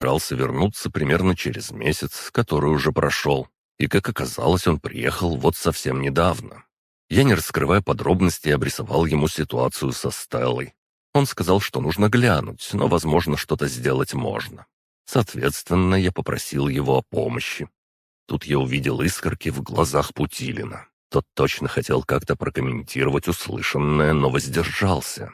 Собирался вернуться примерно через месяц, который уже прошел. И, как оказалось, он приехал вот совсем недавно. Я, не раскрывая подробностей, обрисовал ему ситуацию со Стеллой. Он сказал, что нужно глянуть, но, возможно, что-то сделать можно. Соответственно, я попросил его о помощи. Тут я увидел искорки в глазах Путилина. Тот точно хотел как-то прокомментировать услышанное, но воздержался.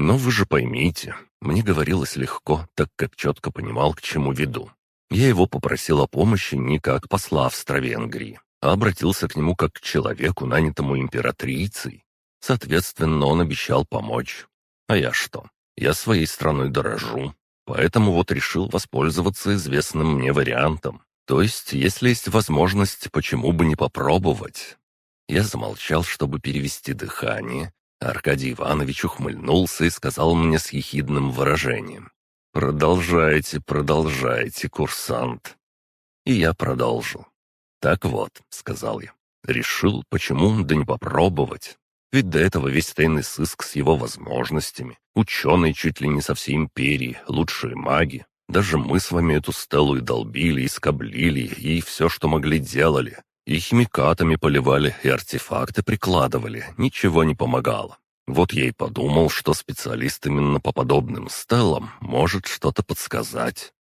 Но вы же поймите, мне говорилось легко, так как четко понимал, к чему веду. Я его попросил о помощи не как посла Австро-Венгрии, а обратился к нему как к человеку, нанятому императрицей. Соответственно, он обещал помочь. А я что? Я своей страной дорожу, поэтому вот решил воспользоваться известным мне вариантом. То есть, если есть возможность, почему бы не попробовать? Я замолчал, чтобы перевести дыхание. Аркадий Иванович ухмыльнулся и сказал мне с ехидным выражением. «Продолжайте, продолжайте, курсант». И я продолжил. «Так вот», — сказал я, — «решил, почему, да не попробовать. Ведь до этого весь тайный сыск с его возможностями, ученые чуть ли не со всей империи, лучшие маги. Даже мы с вами эту стелу и долбили, и скоблили, и все, что могли, делали. И химикатами поливали, и артефакты прикладывали. Ничего не помогало. Вот я и подумал, что специалист именно по подобным стелам может что-то подсказать.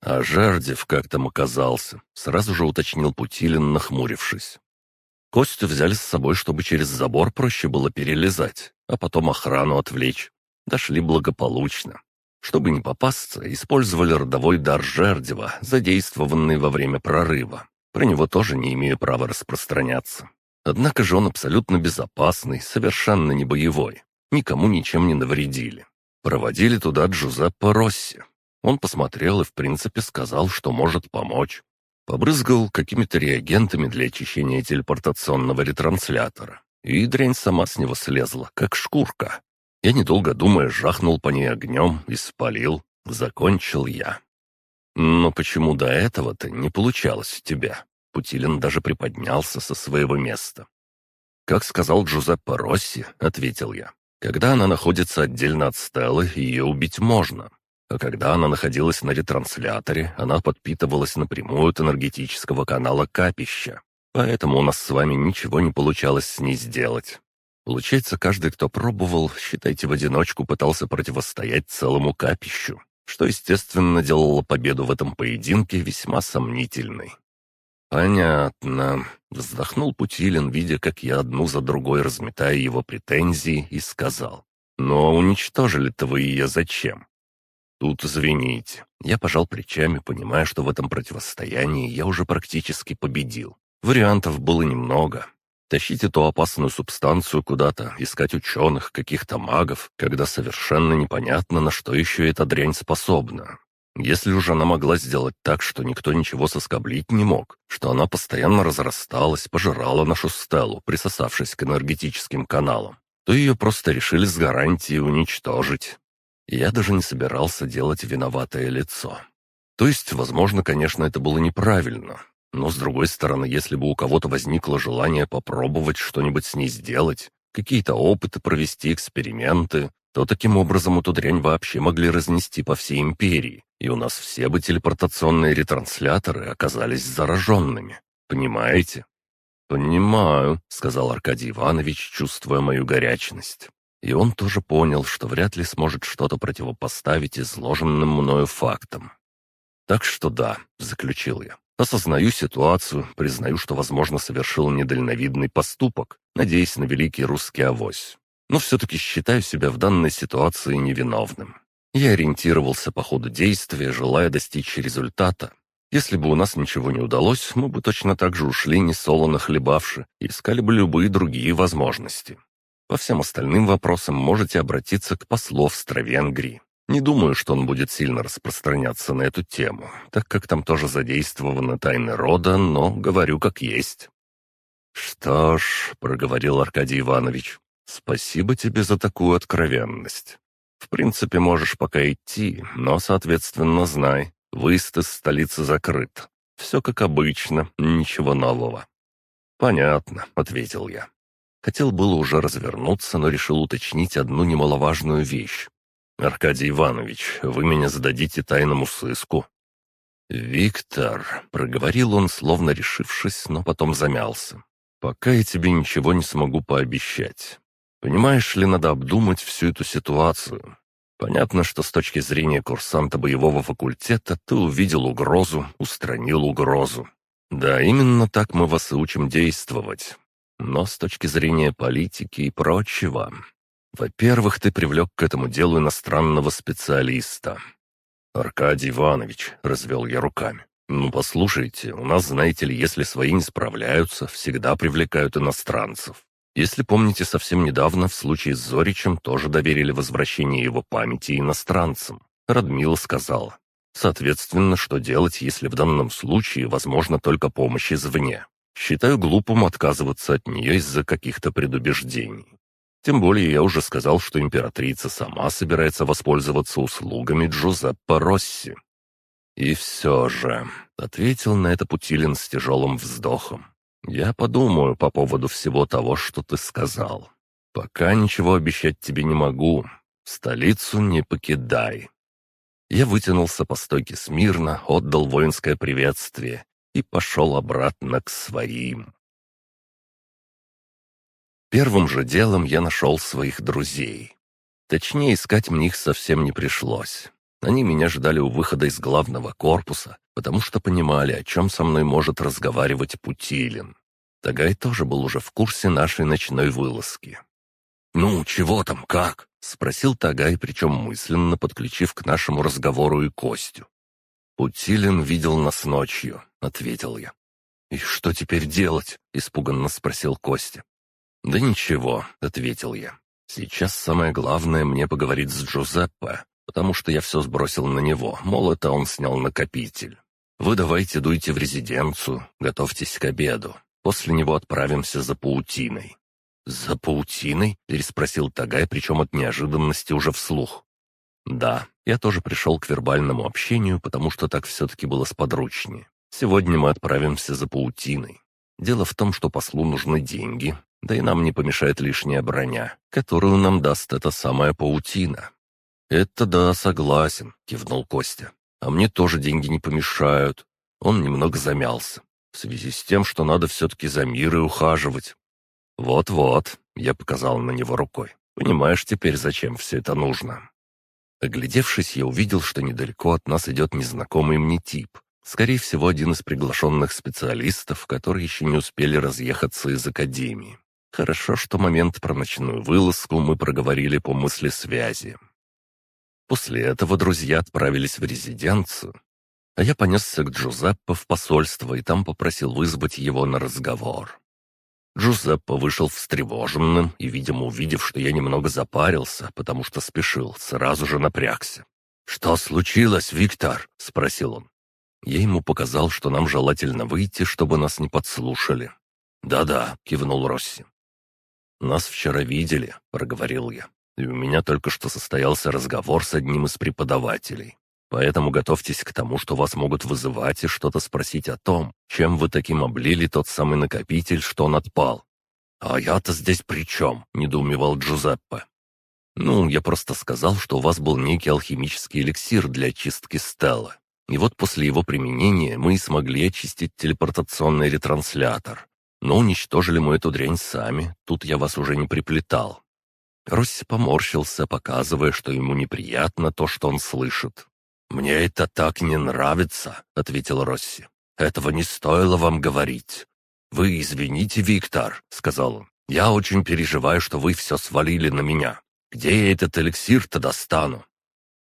А Жердев как там оказался, сразу же уточнил Путилин, нахмурившись. Костю взяли с собой, чтобы через забор проще было перелезать, а потом охрану отвлечь. Дошли благополучно. Чтобы не попасться, использовали родовой дар Жердева, задействованный во время прорыва. Про него тоже не имею права распространяться. Однако же он абсолютно безопасный, совершенно не боевой. Никому ничем не навредили. Проводили туда Джузеппе Росси. Он посмотрел и, в принципе, сказал, что может помочь. Побрызгал какими-то реагентами для очищения телепортационного ретранслятора. И дрянь сама с него слезла, как шкурка. Я, недолго думая, жахнул по ней огнем и спалил. Закончил я. «Но почему до этого-то не получалось у тебя?» Путилин даже приподнялся со своего места. «Как сказал Джузеппе Росси», — ответил я, — «когда она находится отдельно от Стеллы, ее убить можно. А когда она находилась на ретрансляторе, она подпитывалась напрямую от энергетического канала капища. Поэтому у нас с вами ничего не получалось с ней сделать. Получается, каждый, кто пробовал, считайте, в одиночку пытался противостоять целому капищу, что, естественно, делало победу в этом поединке весьма сомнительной. «Понятно», — вздохнул Путилин, видя, как я одну за другой разметаю его претензии, и сказал. «Но уничтожили-то вы ее зачем? Тут извините. Я пожал плечами, понимая, что в этом противостоянии я уже практически победил. Вариантов было немного. Тащить эту опасную субстанцию куда-то, искать ученых, каких-то магов, когда совершенно непонятно, на что еще эта дрянь способна. Если уже она могла сделать так, что никто ничего соскоблить не мог, что она постоянно разрасталась, пожирала нашу стелу, присосавшись к энергетическим каналам, то ее просто решили с гарантией уничтожить. Я даже не собирался делать виноватое лицо. То есть, возможно, конечно, это было неправильно. Но, с другой стороны, если бы у кого-то возникло желание попробовать что-нибудь с ней сделать, какие-то опыты провести, эксперименты, то таким образом эту дрянь вообще могли разнести по всей империи, и у нас все бы телепортационные ретрансляторы оказались зараженными. Понимаете? «Понимаю», — сказал Аркадий Иванович, чувствуя мою горячность. И он тоже понял, что вряд ли сможет что-то противопоставить изложенным мною фактам. «Так что да», — заключил я. «Осознаю ситуацию, признаю, что, возможно, совершил недальновидный поступок, надеясь на великий русский авось. Но все-таки считаю себя в данной ситуации невиновным. Я ориентировался по ходу действия, желая достичь результата. Если бы у нас ничего не удалось, мы бы точно так же ушли несолоно хлебавши и искали бы любые другие возможности. По всем остальным вопросам можете обратиться к послу Австро-Венгрии. Не думаю, что он будет сильно распространяться на эту тему, так как там тоже задействованы тайны рода, но говорю как есть». «Что ж», — проговорил Аркадий Иванович, — «спасибо тебе за такую откровенность. В принципе, можешь пока идти, но, соответственно, знай, выезд из столицы закрыт. Все как обычно, ничего нового». «Понятно», — ответил я. Хотел было уже развернуться, но решил уточнить одну немаловажную вещь. «Аркадий Иванович, вы меня зададите тайному сыску». «Виктор», — проговорил он, словно решившись, но потом замялся. «Пока я тебе ничего не смогу пообещать. Понимаешь ли, надо обдумать всю эту ситуацию. Понятно, что с точки зрения курсанта боевого факультета ты увидел угрозу, устранил угрозу. Да, именно так мы вас и учим действовать. Но с точки зрения политики и прочего... Во-первых, ты привлек к этому делу иностранного специалиста. «Аркадий Иванович», — развел я руками. «Ну, послушайте, у нас, знаете ли, если свои не справляются, всегда привлекают иностранцев. Если помните, совсем недавно в случае с Зоричем тоже доверили возвращение его памяти иностранцам. Радмила сказала. Соответственно, что делать, если в данном случае возможна только помощь извне? Считаю глупым отказываться от нее из-за каких-то предубеждений. Тем более я уже сказал, что императрица сама собирается воспользоваться услугами Джузеппе Росси. «И все же», — ответил на это Путилин с тяжелым вздохом, «я подумаю по поводу всего того, что ты сказал. Пока ничего обещать тебе не могу. Столицу не покидай». Я вытянулся по стойке смирно, отдал воинское приветствие и пошел обратно к своим. Первым же делом я нашел своих друзей. Точнее, искать мне их совсем не пришлось. Они меня ждали у выхода из главного корпуса, потому что понимали, о чем со мной может разговаривать Путилин. Тагай тоже был уже в курсе нашей ночной вылазки. «Ну, чего там, как?» — спросил Тагай, причем мысленно подключив к нашему разговору и Костю. «Путилин видел нас ночью», — ответил я. «И что теперь делать?» — испуганно спросил Костя. «Да ничего», — ответил я. «Сейчас самое главное мне поговорить с Джузеппе, потому что я все сбросил на него, мол, это он снял накопитель. Вы давайте дуйте в резиденцию, готовьтесь к обеду. После него отправимся за паутиной». «За паутиной?» — переспросил Тагай, причем от неожиданности уже вслух. «Да, я тоже пришел к вербальному общению, потому что так все-таки было сподручнее. Сегодня мы отправимся за паутиной. Дело в том, что послу нужны деньги, да и нам не помешает лишняя броня, которую нам даст эта самая паутина». «Это да, согласен», — кивнул Костя. «А мне тоже деньги не помешают». Он немного замялся. В связи с тем, что надо все-таки за мир и ухаживать. «Вот-вот», — я показал на него рукой. «Понимаешь теперь, зачем все это нужно?» Оглядевшись, я увидел, что недалеко от нас идет незнакомый мне тип. Скорее всего, один из приглашенных специалистов, которые еще не успели разъехаться из академии. Хорошо, что момент про ночную вылазку мы проговорили по мысли связи. После этого друзья отправились в резиденцию, а я понесся к Джузеппе в посольство и там попросил вызвать его на разговор. Джузеппе вышел встревоженным и, видимо, увидев, что я немного запарился, потому что спешил, сразу же напрягся. «Что случилось, Виктор?» — спросил он. Я ему показал, что нам желательно выйти, чтобы нас не подслушали. «Да-да», — кивнул Росси. «Нас вчера видели», — проговорил я. «И у меня только что состоялся разговор с одним из преподавателей. Поэтому готовьтесь к тому, что вас могут вызывать и что-то спросить о том, чем вы таким облили тот самый накопитель, что он отпал». «А я-то здесь при чем?» — недоумевал Джузеппе. «Ну, я просто сказал, что у вас был некий алхимический эликсир для очистки стела. И вот после его применения мы и смогли очистить телепортационный ретранслятор. Но уничтожили мы эту дрянь сами, тут я вас уже не приплетал». Росси поморщился, показывая, что ему неприятно то, что он слышит. «Мне это так не нравится», — ответил Росси. «Этого не стоило вам говорить». «Вы извините, Виктор», — сказал он. «Я очень переживаю, что вы все свалили на меня. Где я этот эликсир-то достану?»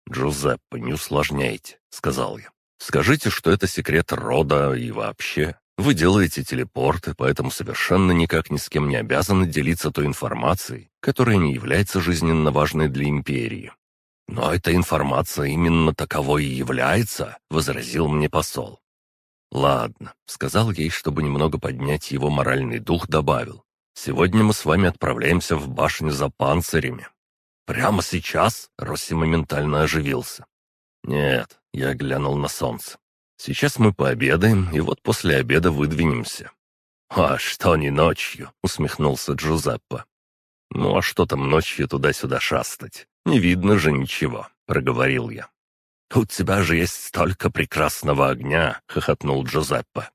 «Джузеппе, не усложняйте», — сказал я. «Скажите, что это секрет рода и вообще. Вы делаете телепорты, поэтому совершенно никак ни с кем не обязаны делиться той информацией, которая не является жизненно важной для Империи. «Но эта информация именно таковой и является», — возразил мне посол. «Ладно», — сказал ей, чтобы немного поднять его моральный дух, добавил. «Сегодня мы с вами отправляемся в башню за панцирями». «Прямо сейчас?» — Росси моментально оживился. «Нет», — я глянул на солнце. Сейчас мы пообедаем, и вот после обеда выдвинемся». «А что не ночью?» — усмехнулся Джузеппе. «Ну а что там ночью туда-сюда шастать? Не видно же ничего», — проговорил я. «У тебя же есть столько прекрасного огня!» — хохотнул Джузеппе.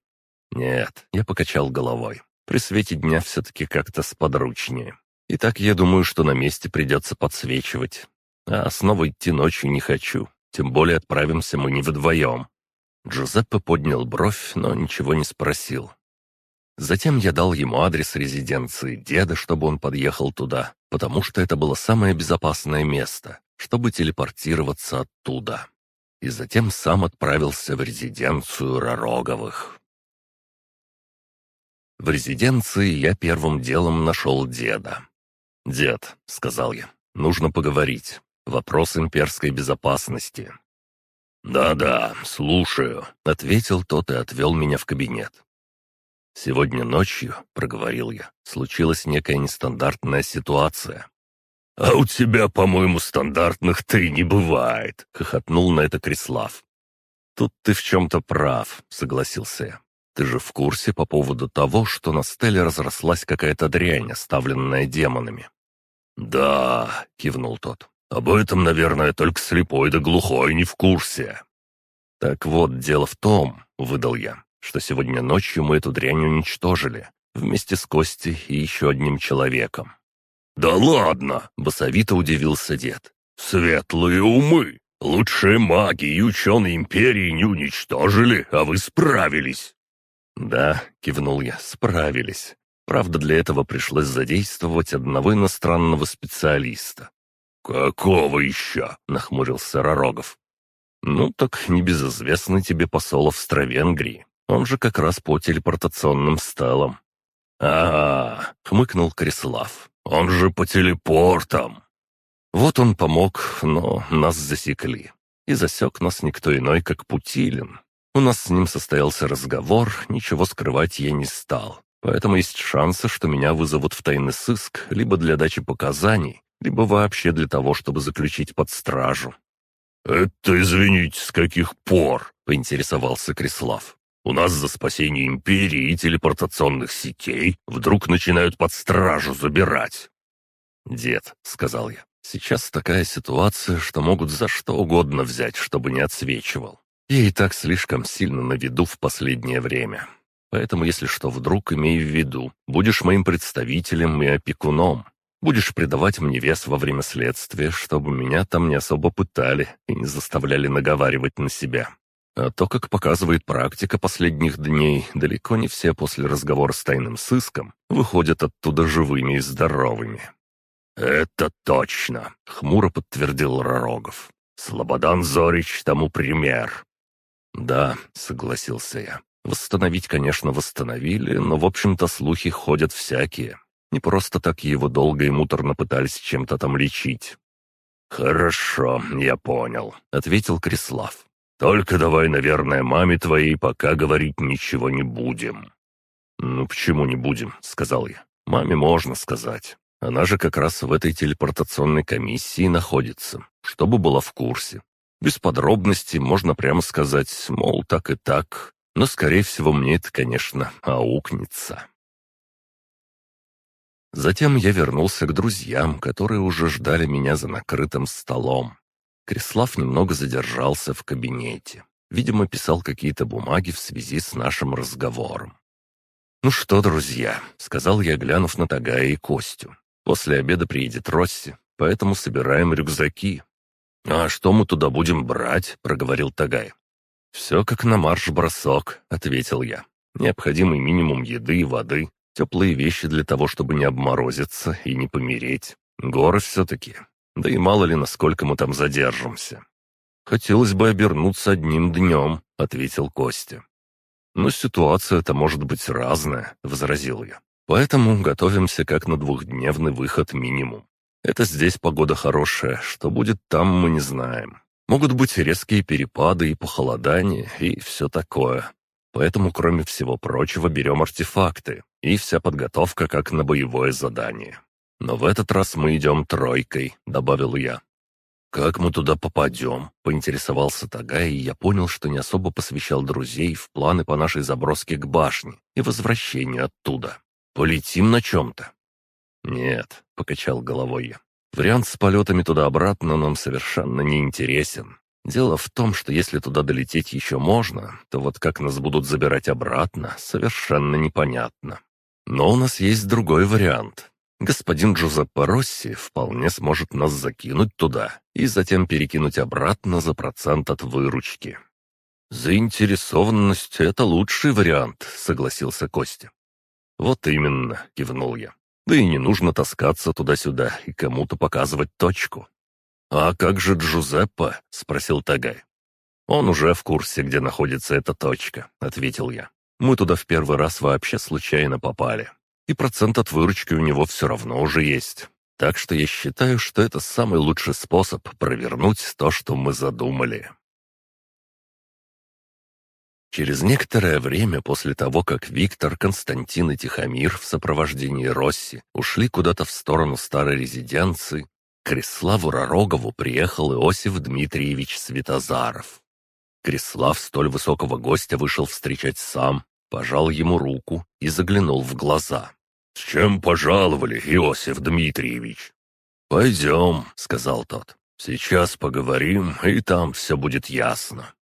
«Нет», — я покачал головой. «При свете дня все-таки как-то сподручнее. И так я думаю, что на месте придется подсвечивать. А снова идти ночью не хочу, тем более отправимся мы не вдвоем». Джузеппе поднял бровь, но ничего не спросил. Затем я дал ему адрес резиденции деда, чтобы он подъехал туда, потому что это было самое безопасное место, чтобы телепортироваться оттуда и затем сам отправился в резиденцию Ророговых. В резиденции я первым делом нашел деда. «Дед», — сказал я, — «нужно поговорить. Вопрос имперской безопасности». «Да-да, слушаю», — ответил тот и отвел меня в кабинет. «Сегодня ночью», — проговорил я, — «случилась некая нестандартная ситуация. «А у тебя, по-моему, стандартных три не бывает», — хохотнул на это Крислав. «Тут ты в чем-то прав», — согласился я. «Ты же в курсе по поводу того, что на стеле разрослась какая-то дрянь, оставленная демонами?» «Да», — кивнул тот. «Об этом, наверное, только слепой да глухой не в курсе». «Так вот, дело в том», — выдал я, «что сегодня ночью мы эту дрянь уничтожили, вместе с Костей и еще одним человеком. «Да ладно!» — басовито удивился дед. «Светлые умы! Лучшие маги и ученые империи не уничтожили, а вы справились!» «Да», — кивнул я, — «справились. Правда, для этого пришлось задействовать одного иностранного специалиста». «Какого еще?» — нахмурился Ророгов. «Ну, так небезызвестный тебе посол Австро-Венгрии. Он же как раз по телепортационным стелам». «А-а-а!» — хмыкнул Крислав. Он же по телепортам. Вот он помог, но нас засекли. И засек нас никто иной, как Путилин. У нас с ним состоялся разговор, ничего скрывать я не стал. Поэтому есть шансы, что меня вызовут в тайный сыск либо для дачи показаний, либо вообще для того, чтобы заключить под стражу. «Это, извините, с каких пор?» — поинтересовался Крислав. У нас за спасение империи и телепортационных сетей вдруг начинают под стражу забирать». «Дед», — сказал я, — «сейчас такая ситуация, что могут за что угодно взять, чтобы не отсвечивал. Я и так слишком сильно на виду в последнее время. Поэтому, если что, вдруг имей в виду, будешь моим представителем и опекуном. Будешь придавать мне вес во время следствия, чтобы меня там не особо пытали и не заставляли наговаривать на себя. А то, как показывает практика последних дней, далеко не все после разговора с тайным сыском выходят оттуда живыми и здоровыми. «Это точно!» — хмуро подтвердил Ророгов. «Слободан Зорич тому пример». «Да», — согласился я. «Восстановить, конечно, восстановили, но, в общем-то, слухи ходят всякие. Не просто так его долго и муторно пытались чем-то там лечить». «Хорошо, я понял», — ответил Крислав. Только давай, наверное, маме твоей пока говорить ничего не будем». «Ну почему не будем?» — сказал я. «Маме можно сказать. Она же как раз в этой телепортационной комиссии находится, чтобы была в курсе. Без подробностей можно прямо сказать, мол, так и так. Но, скорее всего, мне это, конечно, аукнется». Затем я вернулся к друзьям, которые уже ждали меня за накрытым столом. Крислав немного задержался в кабинете. Видимо, писал какие-то бумаги в связи с нашим разговором. «Ну что, друзья», — сказал я, глянув на Тагая и Костю. «После обеда приедет Росси, поэтому собираем рюкзаки». «А что мы туда будем брать?» — проговорил Тагай. «Все как на марш-бросок», — ответил я. «Необходимый минимум еды и воды, теплые вещи для того, чтобы не обморозиться и не помереть. Горы все-таки. Да и мало ли, насколько мы там задержимся. «Хотелось бы обернуться одним днем», — ответил Костя. «Но ситуация-то может быть разная», — возразил я. «Поэтому готовимся как на двухдневный выход минимум. Это здесь погода хорошая, что будет там мы не знаем. Могут быть резкие перепады и похолодания, и все такое. Поэтому, кроме всего прочего, берем артефакты, и вся подготовка как на боевое задание. «Но в этот раз мы идем тройкой», — добавил я. «Как мы туда попадем?» — поинтересовался Тагай, и я понял, что не особо посвящал друзей в планы по нашей заброске к башне и возвращению оттуда. «Полетим на чем-то?» «Нет», — покачал головой я. Вариант с полетами туда-обратно нам совершенно не интересен. Дело в том, что если туда долететь еще можно, то вот как нас будут забирать обратно, совершенно непонятно. Но у нас есть другой вариант. Господин Джузеппе Росси вполне сможет нас закинуть туда и затем перекинуть обратно за процент от выручки. «Заинтересованность — это лучший вариант», — согласился Костя. «Вот именно», — кивнул я. «Да и не нужно таскаться туда-сюда и кому-то показывать точку». «А как же Джузеппе?» — спросил Тагай. «Он уже в курсе, где находится эта точка», — ответил я. «Мы туда в первый раз вообще случайно попали и процент от выручки у него все равно уже есть. Так что я считаю, что это самый лучший способ провернуть то, что мы задумали. Через некоторое время после того, как Виктор, Константин и Тихомир в сопровождении Росси ушли куда-то в сторону старой резиденции, к Ророгову приехал Иосиф Дмитриевич Светозаров. Крислав столь высокого гостя вышел встречать сам, пожал ему руку и заглянул в глаза. «С чем пожаловали, Иосиф Дмитриевич?» «Пойдем», — сказал тот. «Сейчас поговорим, и там все будет ясно».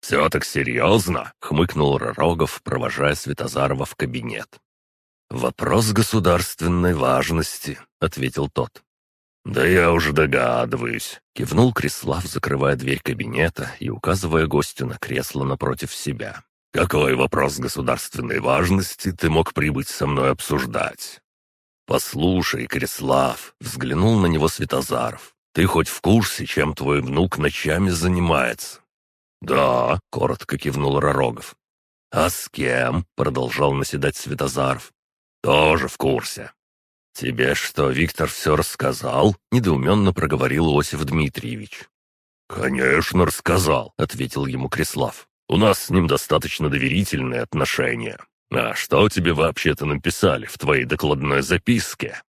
«Все так серьезно?» — хмыкнул Ророгов, провожая Светозарова в кабинет. «Вопрос государственной важности», — ответил тот. «Да я уже догадываюсь», — кивнул Крислав, закрывая дверь кабинета и указывая гостю на кресло напротив себя. Какой вопрос государственной важности ты мог прибыть со мной обсуждать? Послушай, Крислав, взглянул на него Светозаров. Ты хоть в курсе, чем твой внук ночами занимается? Да, коротко кивнул Ророгов. А с кем? продолжал наседать Светозаров. Тоже в курсе. «Тебе что, Виктор все рассказал?» — недоуменно проговорил Иосиф Дмитриевич. «Конечно, рассказал», — ответил ему Крислав. У нас с ним достаточно доверительные отношения. А что тебе вообще-то написали в твоей докладной записке?»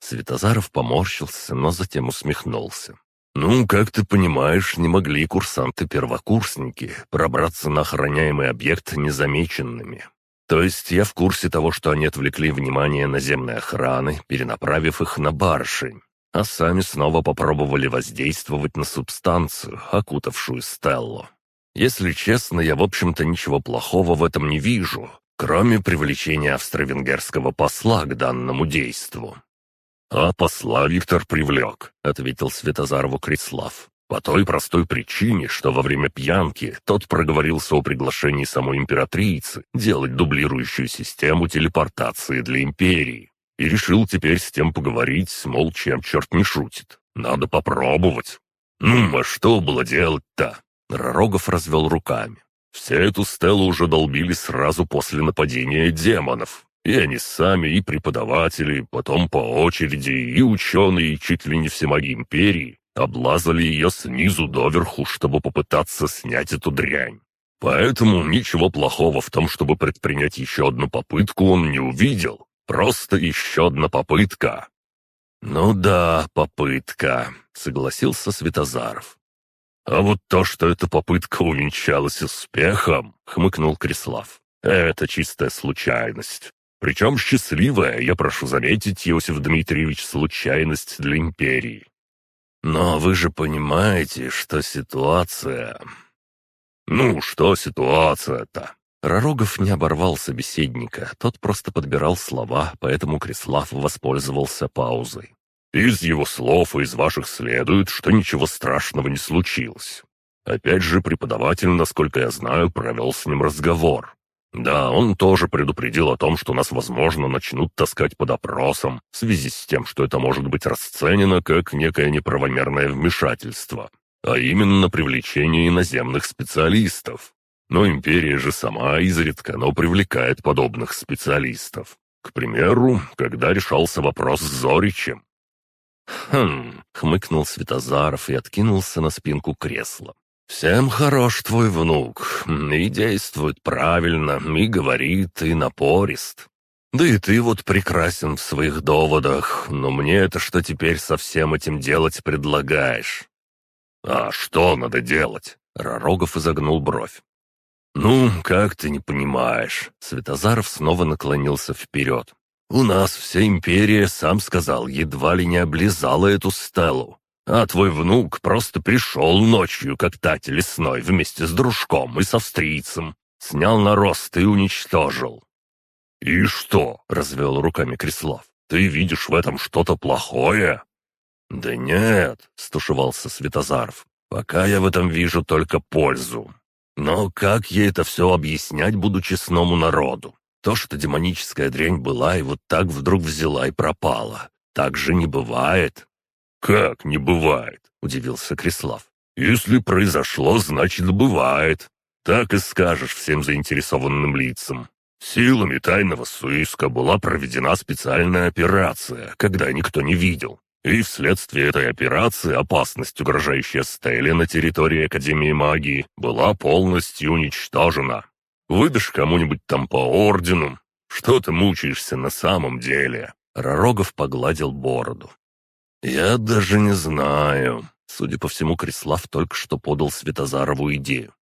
Светозаров поморщился, но затем усмехнулся. «Ну, как ты понимаешь, не могли курсанты-первокурсники пробраться на охраняемый объект незамеченными. То есть я в курсе того, что они отвлекли внимание наземной охраны, перенаправив их на барышень, а сами снова попробовали воздействовать на субстанцию, окутавшую Стеллу. Если честно, я, в общем-то, ничего плохого в этом не вижу, кроме привлечения австро-венгерского посла к данному действу. «А посла Виктор привлек», — ответил Светозарову Крислав. «По той простой причине, что во время пьянки тот проговорился о приглашении самой императрицы делать дублирующую систему телепортации для империи и решил теперь с тем поговорить, мол, чем черт не шутит. Надо попробовать. Ну, а что было делать-то? Рогов развел руками. «Все эту стелу уже долбили сразу после нападения демонов. И они сами, и преподаватели, потом по очереди, и ученые, чуть ли не все маги Империи облазали ее снизу доверху, чтобы попытаться снять эту дрянь. Поэтому ничего плохого в том, чтобы предпринять еще одну попытку, он не увидел. Просто еще одна попытка. «Ну да, попытка», — согласился Светозаров. «А вот то, что эта попытка увенчалась успехом», — хмыкнул Крислав, — «это чистая случайность. Причем счастливая, я прошу заметить, Иосиф Дмитриевич, случайность для империи. Но вы же понимаете, что ситуация... Ну, что ситуация-то? Ророгов не оборвал собеседника, тот просто подбирал слова, поэтому Крислав воспользовался паузой. Из его слов и из ваших следует, что ничего страшного не случилось. Опять же, преподаватель, насколько я знаю, провел с ним разговор. Да, он тоже предупредил о том, что нас, возможно, начнут таскать под опросом в связи с тем, что это может быть расценено как некое неправомерное вмешательство, а именно привлечение иноземных специалистов. Но империя же сама изредка, но привлекает подобных специалистов. К примеру, когда решался вопрос с Зоричем, «Хм...» — хмыкнул Светозаров и откинулся на спинку кресла. «Всем хорош твой внук, и действует правильно, и говорит, и напорист. Да и ты вот прекрасен в своих доводах, но мне это что теперь со всем этим делать предлагаешь?» «А что надо делать?» — Ророгов изогнул бровь. «Ну, как ты не понимаешь?» Светозаров снова наклонился вперед. У нас вся империя, сам сказал, едва ли не облизала эту стелу. А твой внук просто пришел ночью, как тать лесной, вместе с дружком и с австрийцем. Снял на рост и уничтожил. «И что?» — развел руками Креслав. «Ты видишь в этом что-то плохое?» «Да нет», — стушевался Светозаров. «Пока я в этом вижу только пользу. Но как ей это все объяснять буду честному народу? То, что демоническая дрянь была и вот так вдруг взяла и пропала. Так же не бывает». «Как не бывает?» — удивился Крислав. «Если произошло, значит, бывает. Так и скажешь всем заинтересованным лицам. Силами тайного сыска была проведена специальная операция, когда никто не видел. И вследствие этой операции опасность, угрожающая Стелле на территории Академии магии, была полностью уничтожена. Выдашь кому-нибудь там по ордену. Что ты мучаешься на самом деле?» Ророгов погладил бороду. «Я даже не знаю». Судя по всему, Крислав только что подал Светозарову идею.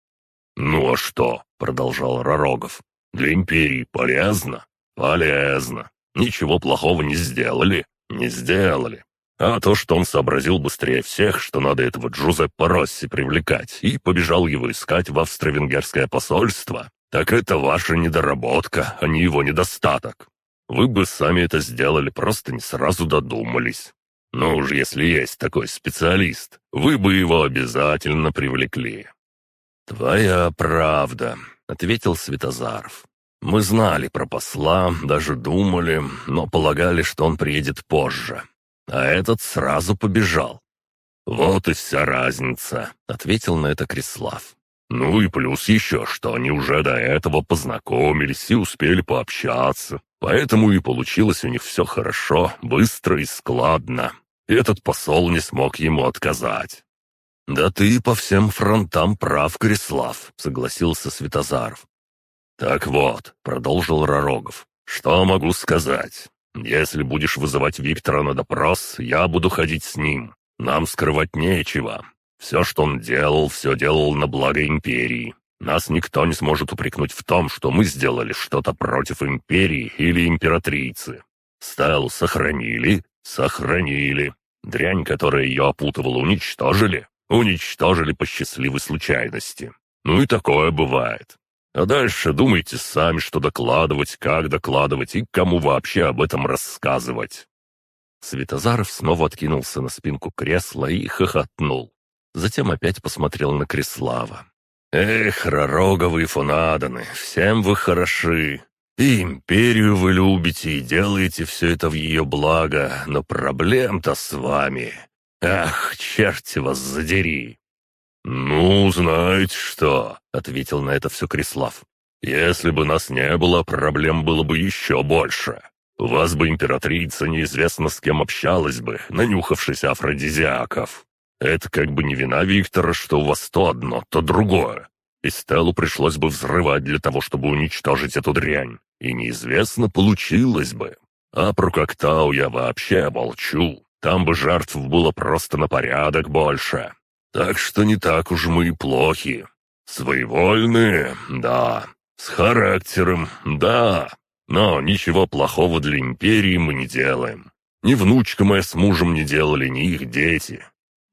«Ну а что?» — продолжал Ророгов. «Для империи полезно?» «Полезно. Ничего плохого не сделали?» «Не сделали. А то, что он сообразил быстрее всех, что надо этого Джузеппе Росси привлекать, и побежал его искать в австро-венгерское посольство, так это ваша недоработка, а не его недостаток. Вы бы сами это сделали, просто не сразу додумались. Но уж если есть такой специалист, вы бы его обязательно привлекли». «Твоя правда», — ответил Светозаров. «Мы знали про посла, даже думали, но полагали, что он приедет позже а этот сразу побежал. «Вот и вся разница», — ответил на это Крислав. «Ну и плюс еще, что они уже до этого познакомились и успели пообщаться, поэтому и получилось у них все хорошо, быстро и складно. Этот посол не смог ему отказать». «Да ты по всем фронтам прав, Крислав», — согласился Светозаров. «Так вот», — продолжил Ророгов, — «что могу сказать? Если будешь вызывать Виктора на допрос, я буду ходить с ним. Нам скрывать нечего. Все, что он делал, все делал на благо империи. Нас никто не сможет упрекнуть в том, что мы сделали что-то против империи или императрицы. Стелу сохранили? Сохранили. Дрянь, которая ее опутывала, уничтожили? Уничтожили по счастливой случайности. Ну и такое бывает. А дальше думайте сами, что докладывать, как докладывать и кому вообще об этом рассказывать». Светозаров снова откинулся на спинку кресла и хохотнул. Затем опять посмотрел на Креслава. «Эх, Ророговы Фонаданы, всем вы хороши. И империю вы любите, и делаете все это в ее благо, но проблем-то с вами. Ах, черти вас задери!» «Ну, знаете что», — ответил на это все Крислав. «Если бы нас не было, проблем было бы еще больше. У вас бы императрица неизвестно с кем общалась бы, нанюхавшись афродизиаков. Это как бы не вина Виктора, что у вас то одно, то другое. И Стеллу пришлось бы взрывать для того, чтобы уничтожить эту дрянь. И неизвестно, получилось бы. А про Коктау я вообще молчу. Там бы жертв было просто на порядок больше. Так что не так уж мы и плохи. Своевольные, да. С характером, да. Но ничего плохого для империи мы не делаем. Ни внучка моя с мужем не делали, ни их дети.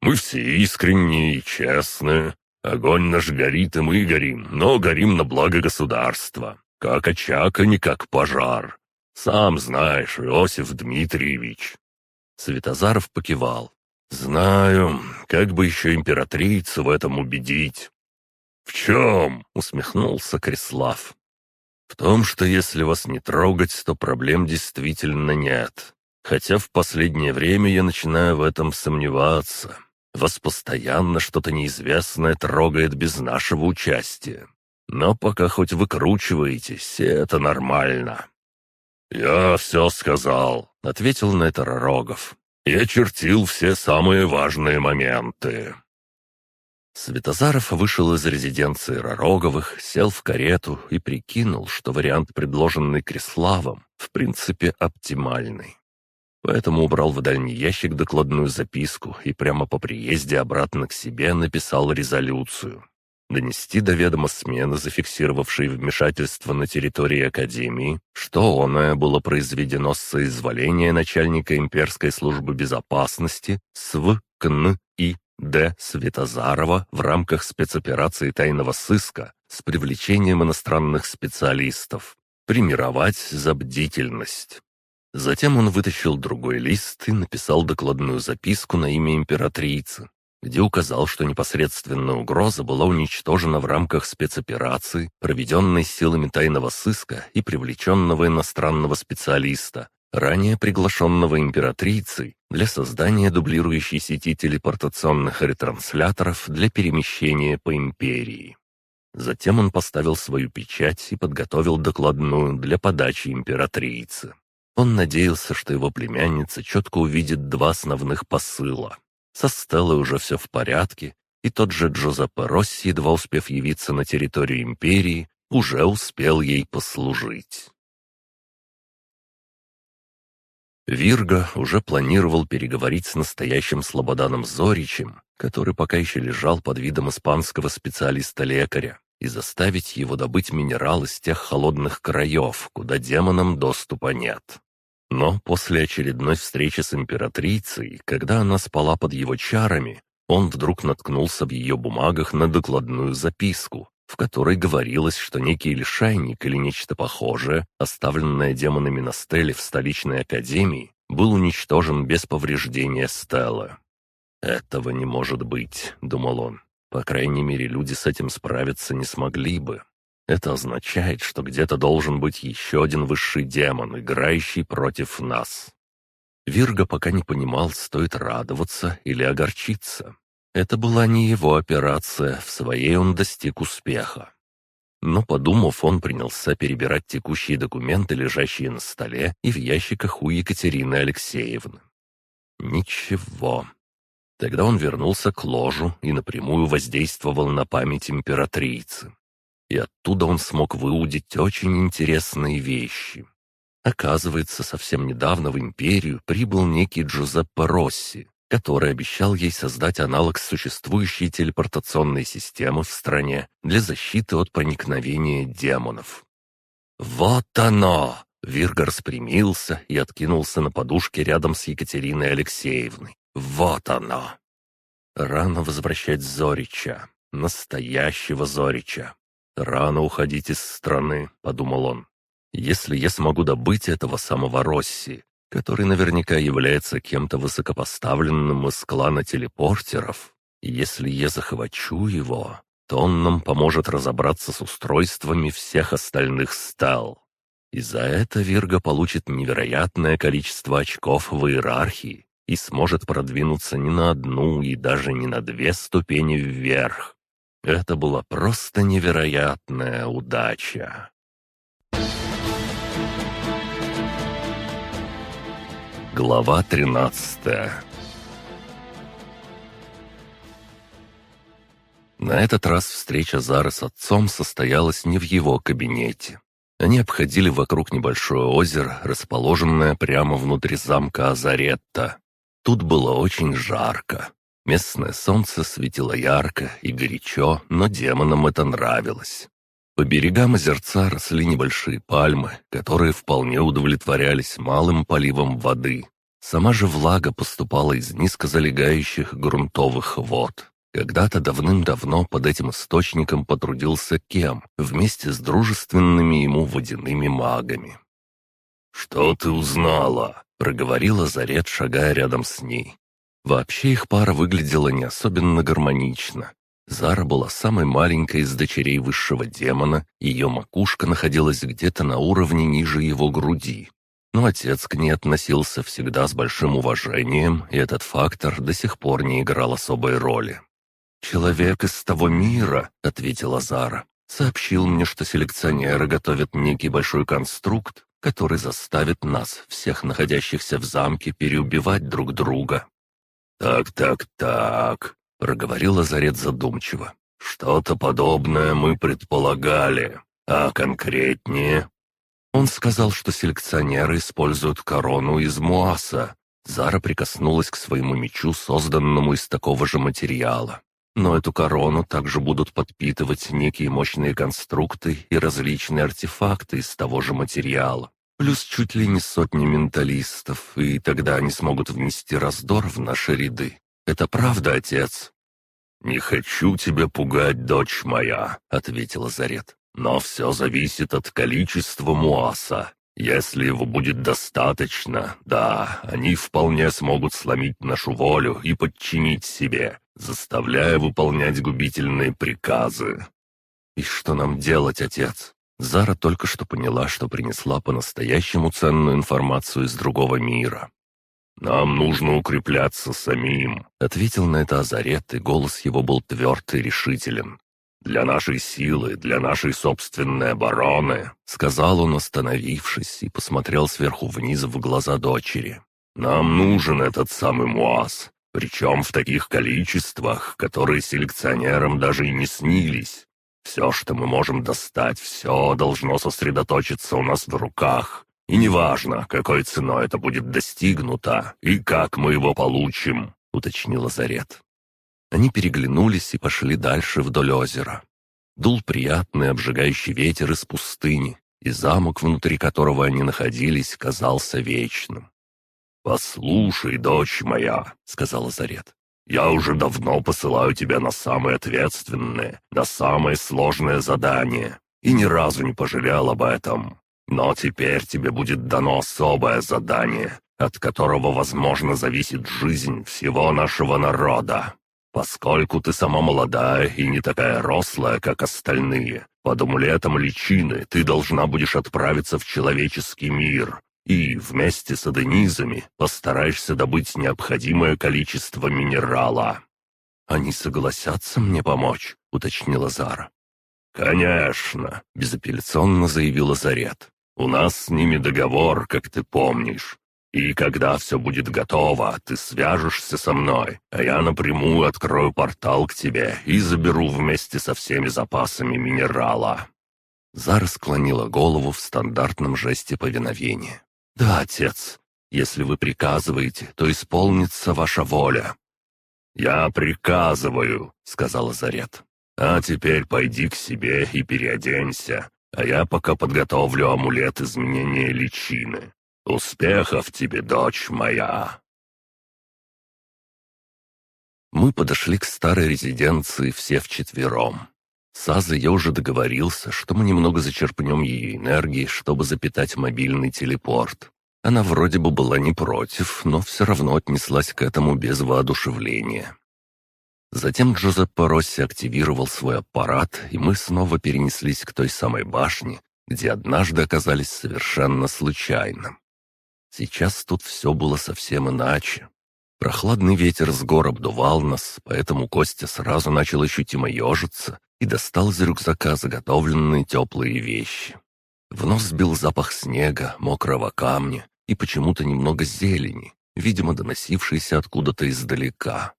Мы все искренние и честные. Огонь наш горит, и мы горим, но горим на благо государства. Как очаг, а не как пожар. Сам знаешь, Иосиф Дмитриевич». Светозаров покивал. «Знаю, как бы еще императрицу в этом убедить». «В чем?» — усмехнулся Крислав. «В том, что если вас не трогать, то проблем действительно нет. Хотя в последнее время я начинаю в этом сомневаться. Вас постоянно что-то неизвестное трогает без нашего участия. Но пока хоть выкручиваетесь, это нормально». «Я все сказал», — ответил на это Рогов и очертил все самые важные моменты». Светозаров вышел из резиденции Ророговых, сел в карету и прикинул, что вариант, предложенный Креславом, в принципе оптимальный. Поэтому убрал в дальний ящик докладную записку и прямо по приезде обратно к себе написал резолюцию. донести до ведома смены, зафиксировавшей вмешательство на территории Академии, что оное было произведено с соизволения начальника имперской службы безопасности СВ КН И Д. Светозарова в рамках спецоперации тайного сыска с привлечением иностранных специалистов. Примировать за бдительность. Затем он вытащил другой лист и написал докладную записку на имя императрицы, где указал, что непосредственная угроза была уничтожена в рамках спецоперации, проведенной силами тайного сыска и привлеченного иностранного специалиста, ранее приглашенного императрицей для создания дублирующей сети телепортационных ретрансляторов для перемещения по империи. Затем он поставил свою печать и подготовил докладную для подачи императрицы. Он надеялся, что его племянница четко увидит два основных посыла. Со Стеллой уже все в порядке, и тот же Джозеппе Росси, едва успев явиться на территорию империи, уже успел ей послужить. Вирга уже планировал переговорить с настоящим Слободаном Зоричем, который пока еще лежал под видом испанского специалиста-лекаря, и заставить его добыть минерал из тех холодных краев, куда демонам доступа нет. Но после очередной встречи с императрицей, когда она спала под его чарами, он вдруг наткнулся в ее бумагах на докладную записку, в которой говорилось, что некий лишайник или нечто похожее, оставленное демонами на стеле в столичной академии, был уничтожен без повреждения стелы. «Этого не может быть», — думал он. По крайней мере, люди с этим справиться не смогли бы. Это означает, что где-то должен быть еще один высший демон, играющий против нас. Вирга пока не понимал, стоит радоваться или огорчиться. Это была не его операция, в своей он достиг успеха. Но, подумав, он принялся перебирать текущие документы, лежащие на столе и в ящиках у Екатерины Алексеевны. Ничего. Тогда он вернулся к ложу и напрямую воздействовал на память императрицы. И оттуда он смог выудить очень интересные вещи. Оказывается, совсем недавно в империю прибыл некий Джузеппе Росси, который обещал ей создать аналог существующей телепортационной системы в стране для защиты от проникновения демонов. «Вот оно!» Виргар спрямился и откинулся на подушке рядом с Екатериной Алексеевной. Вот оно. Рано возвращать Зорича, настоящего Зорича. Рано уходить из страны, подумал он. Если я смогу добыть этого самого Росси, который наверняка является кем-то высокопоставленным из клана телепортеров, если я захвачу его, то он нам поможет разобраться с устройствами всех остальных стал. И за это Вирга получит невероятное количество очков в иерархии, и сможет продвинуться не на одну и даже не на две ступени вверх. Это была просто невероятная удача. Глава 13 На этот раз встреча Зары с отцом состоялась не в его кабинете. Они обходили вокруг небольшое озеро, расположенное прямо внутри замка Азаретта. Тут было очень жарко. Местное солнце светило ярко и горячо, но демонам это нравилось. По берегам озерца росли небольшие пальмы, которые вполне удовлетворялись малым поливом воды. Сама же влага поступала из низко залегающих грунтовых вод. Когда-то давным-давно под этим источником потрудился Кем вместе с дружественными ему водяными магами. «Что ты узнала?» Проговорила Зарет, шагая рядом с ней. Вообще их пара выглядела не особенно гармонично. Зара была самой маленькой из дочерей высшего демона, ее макушка находилась где-то на уровне ниже его груди. Но отец к ней относился всегда с большим уважением, и этот фактор до сих пор не играл особой роли. «Человек из того мира», — ответила Зара, — «сообщил мне, что селекционеры готовят некий большой конструкт, который заставит нас, всех находящихся в замке, переубивать друг друга». «Так, так, так», — проговорил Азарет задумчиво. «Что-то подобное мы предполагали. А конкретнее?» Он сказал, что селекционеры используют корону из муаса. Зара прикоснулась к своему мечу, созданному из такого же материала. Но эту корону также будут подпитывать некие мощные конструкты и различные артефакты из того же материала. Плюс чуть ли не сотни менталистов, и тогда они смогут внести раздор в наши ряды. Это правда, отец?» «Не хочу тебя пугать, дочь моя», — ответила Зарет. «Но все зависит от количества муаса. Если его будет достаточно, да, они вполне смогут сломить нашу волю и подчинить себе, заставляя выполнять губительные приказы. И что нам делать, отец? Зара только что поняла, что принесла по-настоящему ценную информацию из другого мира. «Нам нужно укрепляться самим», — ответил на это Азарет, и голос его был тверд и решителен. «Для нашей силы, для нашей собственной обороны», — сказал он, остановившись, и посмотрел сверху вниз в глаза дочери. «Нам нужен этот самый МУАЗ, причем в таких количествах, которые селекционерам даже и не снились. Все, что мы можем достать, все должно сосредоточиться у нас в руках. И неважно, какой ценой это будет достигнуто и как мы его получим», — уточнила Зарет. Они переглянулись и пошли дальше вдоль озера. Дул приятный обжигающий ветер из пустыни, и замок, внутри которого они находились, казался вечным. «Послушай, дочь моя», — сказала Зарет, — «я уже давно посылаю тебя на самое ответственное, на самое сложное задание, и ни разу не пожалел об этом. Но теперь тебе будет дано особое задание, от которого, возможно, зависит жизнь всего нашего народа. Поскольку ты сама молодая и не такая рослая, как остальные, под амулетом личины ты должна будешь отправиться в человеческий мир и вместе с аденизами постараешься добыть необходимое количество минерала. «Они согласятся мне помочь?» — уточнила Зара. «Конечно», — безапелляционно заявила Зарет. «У нас с ними договор, как ты помнишь. И когда все будет готово, ты свяжешься со мной, а я напрямую открою портал к тебе и заберу вместе со всеми запасами минерала». Зара склонила голову в стандартном жесте повиновения. «Да, отец, если вы приказываете, то исполнится ваша воля». «Я приказываю», — сказала Зарет. «А теперь пойди к себе и переоденься, а я пока подготовлю амулет изменения личины. «Успехов тебе, дочь моя!» Мы подошли к старой резиденции все вчетвером. Саза я уже договорился, что мы немного зачерпнем ее энергии, чтобы запитать мобильный телепорт. Она вроде бы была не против, но все равно отнеслась к этому без воодушевления. Затем Джузеппе Росси активировал свой аппарат, и мы снова перенеслись к той самой башне, где однажды оказались совершенно случайно. Сейчас тут все было совсем иначе. Прохладный ветер с гор обдувал нас, поэтому Костя сразу начал ощутимо ежиться и достал из рюкзака заготовленные теплые вещи. В нос сбил запах снега, мокрого камня и почему-то немного зелени, видимо, доносившейся откуда-то издалека.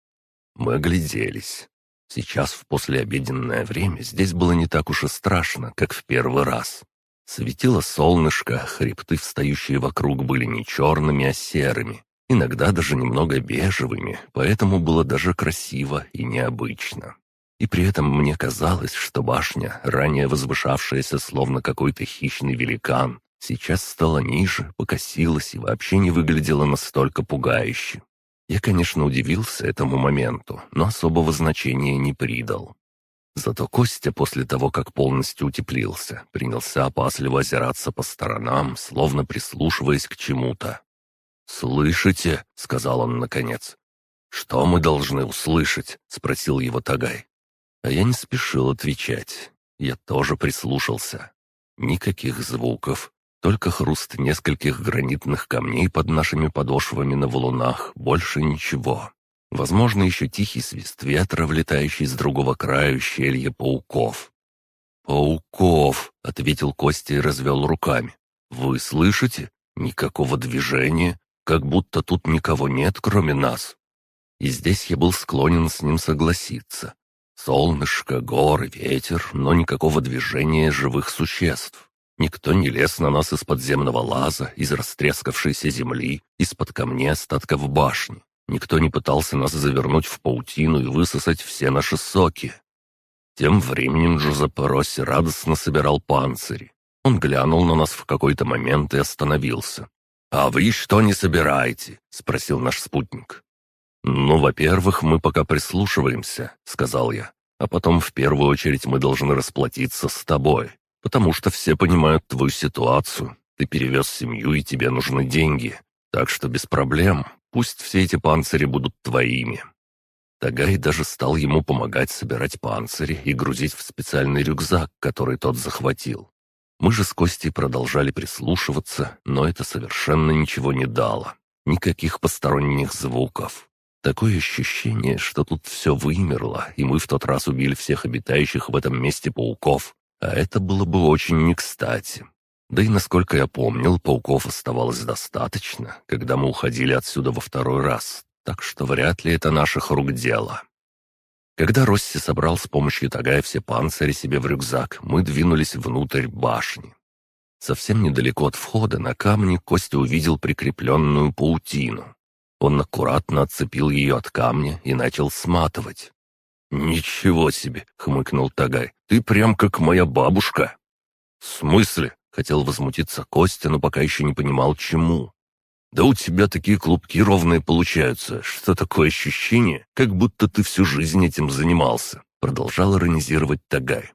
Мы огляделись. Сейчас, в послеобеденное время, здесь было не так уж и страшно, как в первый раз. Светило солнышко, хребты, встающие вокруг, были не черными, а серыми, иногда даже немного бежевыми, поэтому было даже красиво и необычно. И при этом мне казалось, что башня, ранее возвышавшаяся словно какой-то хищный великан, сейчас стала ниже, покосилась и вообще не выглядела настолько пугающе. Я, конечно, удивился этому моменту, но особого значения не придал. Зато Костя после того, как полностью утеплился, принялся опасливо озираться по сторонам, словно прислушиваясь к чему-то. «Слышите?» — сказал он наконец. «Что мы должны услышать?» — спросил его Тагай. А я не спешил отвечать. Я тоже прислушался. Никаких звуков, только хруст нескольких гранитных камней под нашими подошвами на валунах, больше ничего. Возможно, еще тихий свист ветра, влетающий с другого края ущелья пауков. «Пауков!» — ответил Костя и развел руками. «Вы слышите? Никакого движения, как будто тут никого нет, кроме нас». И здесь я был склонен с ним согласиться. Солнышко, горы, ветер, но никакого движения живых существ. Никто не лез на нас из подземного лаза, из растрескавшейся земли, из-под камней остатков башни. Никто не пытался нас завернуть в паутину и высосать все наши соки. Тем временем Джузеппе Росси радостно собирал панцири. Он глянул на нас в какой-то момент и остановился. «А вы что не собираете?» — спросил наш спутник. «Ну, во-первых, мы пока прислушиваемся», — сказал я. «А потом, в первую очередь, мы должны расплатиться с тобой, потому что все понимают твою ситуацию. Ты перевез семью, и тебе нужны деньги. Так что без проблем. Пусть все эти панцири будут твоими». Тагай даже стал ему помогать собирать панцири и грузить в специальный рюкзак, который тот захватил. Мы же с Костей продолжали прислушиваться, но это совершенно ничего не дало. Никаких посторонних звуков. Такое ощущение, что тут все вымерло, и мы в тот раз убили всех обитающих в этом месте пауков. А это было бы очень не кстати. Да и насколько я помнил, пауков оставалось достаточно, когда мы уходили отсюда во второй раз, так что вряд ли это наших рук дело. Когда Росси собрал с помощью тагая все панцири себе в рюкзак, мы двинулись внутрь башни. Совсем недалеко от входа на камне Костя увидел прикрепленную паутину. Он аккуратно отцепил ее от камня и начал сматывать. «Ничего себе!» — хмыкнул Тагай. «Ты прям как моя бабушка!» «В смысле?» — хотел возмутиться Костя, но пока еще не понимал, чему. «Да у тебя такие клубки ровные получаются, что такое ощущение, как будто ты всю жизнь этим занимался», — продолжал иронизировать Тагай.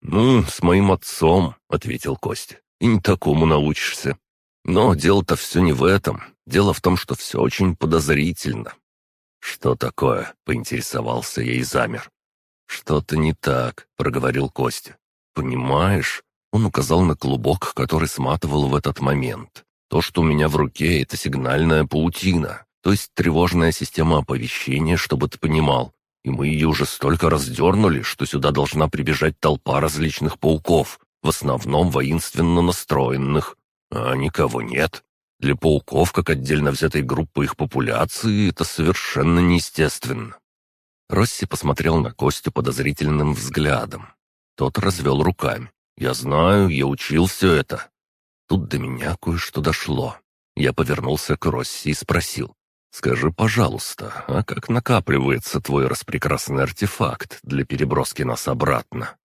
«Ну, с моим отцом», — ответил Костя, — «и не такому научишься. Но дело-то все не в этом. Дело в том, что все очень подозрительно». «Что такое?» — поинтересовался я и замер. «Что-то не так», — проговорил Костя. «Понимаешь?» — он указал на клубок, который сматывал в этот момент. То, что у меня в руке, это сигнальная паутина, то есть тревожная система оповещения, чтобы ты понимал. И мы ее уже столько раздернули, что сюда должна прибежать толпа различных пауков, в основном воинственно настроенных. А никого нет. Для пауков, как отдельно взятой группы их популяции, это совершенно неестественно. Росси посмотрел на Костю подозрительным взглядом. Тот развел руками. «Я знаю, я учил все это. Тут до меня кое-что дошло. Я повернулся к Росси и спросил. «Скажи, пожалуйста, а как накапливается твой распрекрасный артефакт для переброски нас обратно?»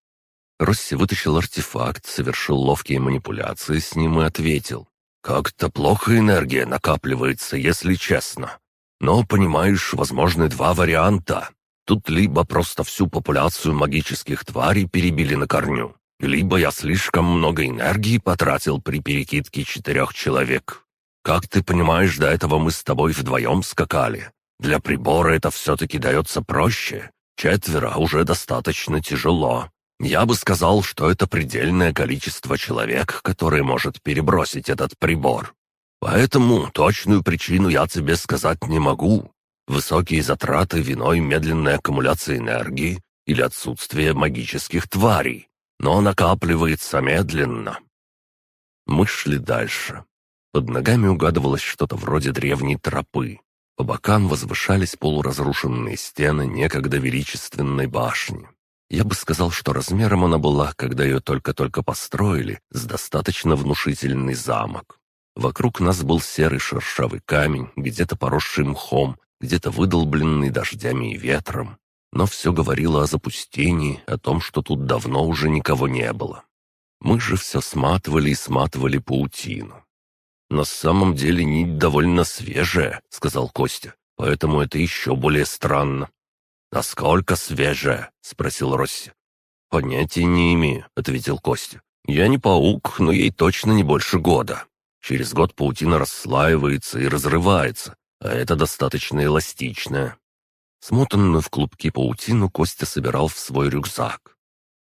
Росси вытащил артефакт, совершил ловкие манипуляции с ним и ответил. «Как-то плохо энергия накапливается, если честно. Но, понимаешь, возможны два варианта. Тут либо просто всю популяцию магических тварей перебили на корню, либо я слишком много энергии потратил при перекидке четырех человек. Как ты понимаешь, до этого мы с тобой вдвоем скакали. Для прибора это все-таки дается проще. Четверо уже достаточно тяжело. Я бы сказал, что это предельное количество человек, которое может перебросить этот прибор. Поэтому точную причину я тебе сказать не могу. Высокие затраты виной медленной аккумуляции энергии или отсутствие магических тварей но накапливается медленно. Мы шли дальше. Под ногами угадывалось что-то вроде древней тропы. По бокам возвышались полуразрушенные стены некогда величественной башни. Я бы сказал, что размером она была, когда ее только-только построили, с достаточно внушительный замок. Вокруг нас был серый шершавый камень, где-то поросший мхом, где-то выдолбленный дождями и ветром но все говорило о запустении, о том, что тут давно уже никого не было. Мы же все сматывали и сматывали паутину. «На самом деле нить довольно свежая», — сказал Костя, «поэтому это еще более странно». «Насколько свежая?» — спросил Росси. «Понятия не имею», — ответил Костя. «Я не паук, но ей точно не больше года. Через год паутина расслаивается и разрывается, а это достаточно эластичная. Смотанную в клубки паутину Костя собирал в свой рюкзак.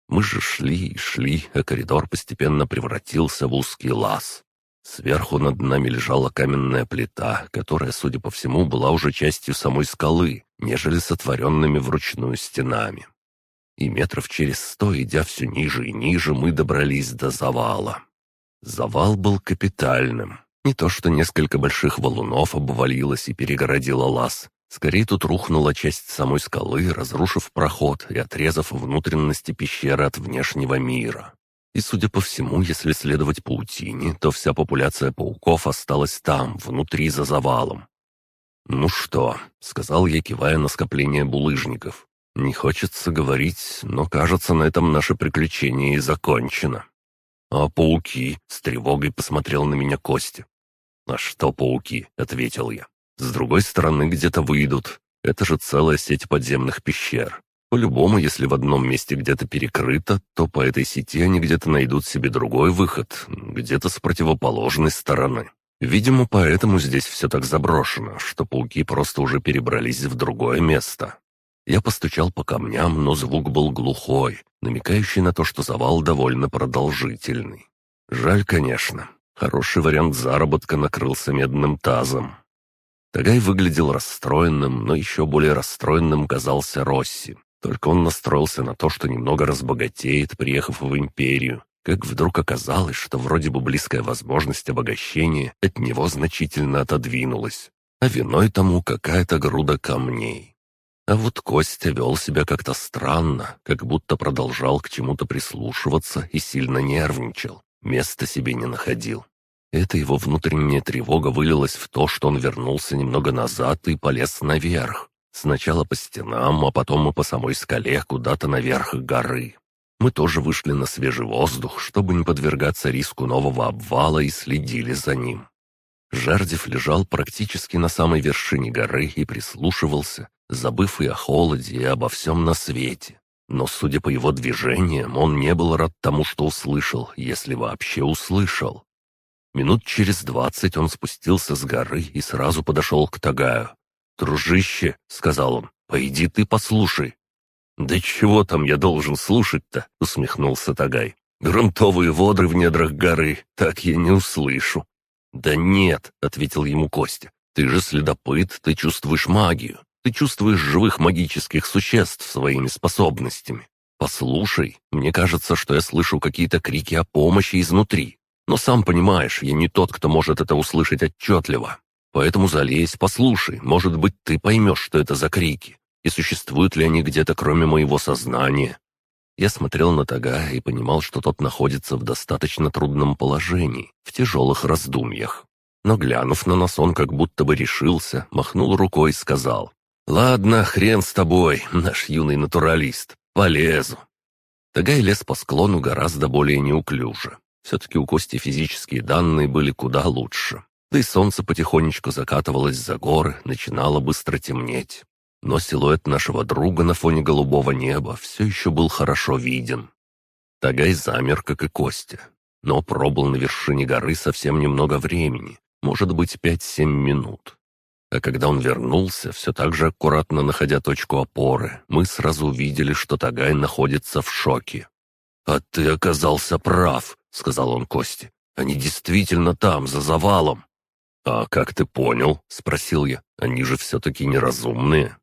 Мы же шли и шли, а коридор постепенно превратился в узкий лаз. Сверху над нами лежала каменная плита, которая, судя по всему, была уже частью самой скалы, нежели сотворенными вручную стенами. И метров через сто, идя все ниже и ниже, мы добрались до завала. Завал был капитальным. Не то что несколько больших валунов обвалилось и перегородило лаз, Скорее тут рухнула часть самой скалы, разрушив проход и отрезав внутренности пещеры от внешнего мира. И, судя по всему, если следовать паутине, то вся популяция пауков осталась там, внутри за завалом. «Ну что?» — сказал я, кивая на скопление булыжников. «Не хочется говорить, но, кажется, на этом наше приключение и закончено». «А пауки?» — с тревогой посмотрел на меня Костя. «А что пауки?» — ответил я. «С другой стороны где-то выйдут. Это же целая сеть подземных пещер. По-любому, если в одном месте где-то перекрыто, то по этой сети они где-то найдут себе другой выход, где-то с противоположной стороны. Видимо, поэтому здесь все так заброшено, что пауки просто уже перебрались в другое место. Я постучал по камням, но звук был глухой, намекающий на то, что завал довольно продолжительный. Жаль, конечно. Хороший вариант заработка накрылся медным тазом. Тагай выглядел расстроенным, но еще более расстроенным казался Росси. Только он настроился на то, что немного разбогатеет, приехав в Империю, как вдруг оказалось, что вроде бы близкая возможность обогащения от него значительно отодвинулась, а виной тому какая-то груда камней. А вот Костя вел себя как-то странно, как будто продолжал к чему-то прислушиваться и сильно нервничал, места себе не находил. Эта его внутренняя тревога вылилась в то, что он вернулся немного назад и полез наверх. Сначала по стенам, а потом и по самой скале куда-то наверх горы. Мы тоже вышли на свежий воздух, чтобы не подвергаться риску нового обвала и следили за ним. Жардев лежал практически на самой вершине горы и прислушивался, забыв и о холоде, и обо всем на свете. Но, судя по его движениям, он не был рад тому, что услышал, если вообще услышал. Минут через двадцать он спустился с горы и сразу подошел к Тагаю. «Дружище», — сказал он, — «пойди ты послушай». «Да чего там я должен слушать-то?» — усмехнулся Тагай. «Грунтовые воды в недрах горы, так я не услышу». «Да нет», — ответил ему Костя. «Ты же следопыт, ты чувствуешь магию. Ты чувствуешь живых магических существ своими способностями. Послушай, мне кажется, что я слышу какие-то крики о помощи изнутри. Но сам понимаешь, я не тот, кто может это услышать отчетливо. Поэтому залезь, послушай, может быть, ты поймешь, что это за крики и существуют ли они где-то кроме моего сознания. Я смотрел на Тага и понимал, что тот находится в достаточно трудном положении, в тяжелых раздумьях. Но глянув на нас, он как будто бы решился, махнул рукой и сказал, «Ладно, хрен с тобой, наш юный натуралист, полезу». Тагай лез по склону гораздо более неуклюже. Все-таки у Кости физические данные были куда лучше. Да и солнце потихонечку закатывалось за горы, начинало быстро темнеть но силуэт нашего друга на фоне голубого неба все еще был хорошо виден. Тагай замер, как и Костя, но пробыл на вершине горы совсем немного времени, может быть, пять-семь минут. А когда он вернулся, все так же аккуратно находя точку опоры, мы сразу увидели, что Тагай находится в шоке. «А ты оказался прав», — сказал он Косте. «Они действительно там, за завалом». «А как ты понял?» — спросил я. «Они же все-таки неразумные».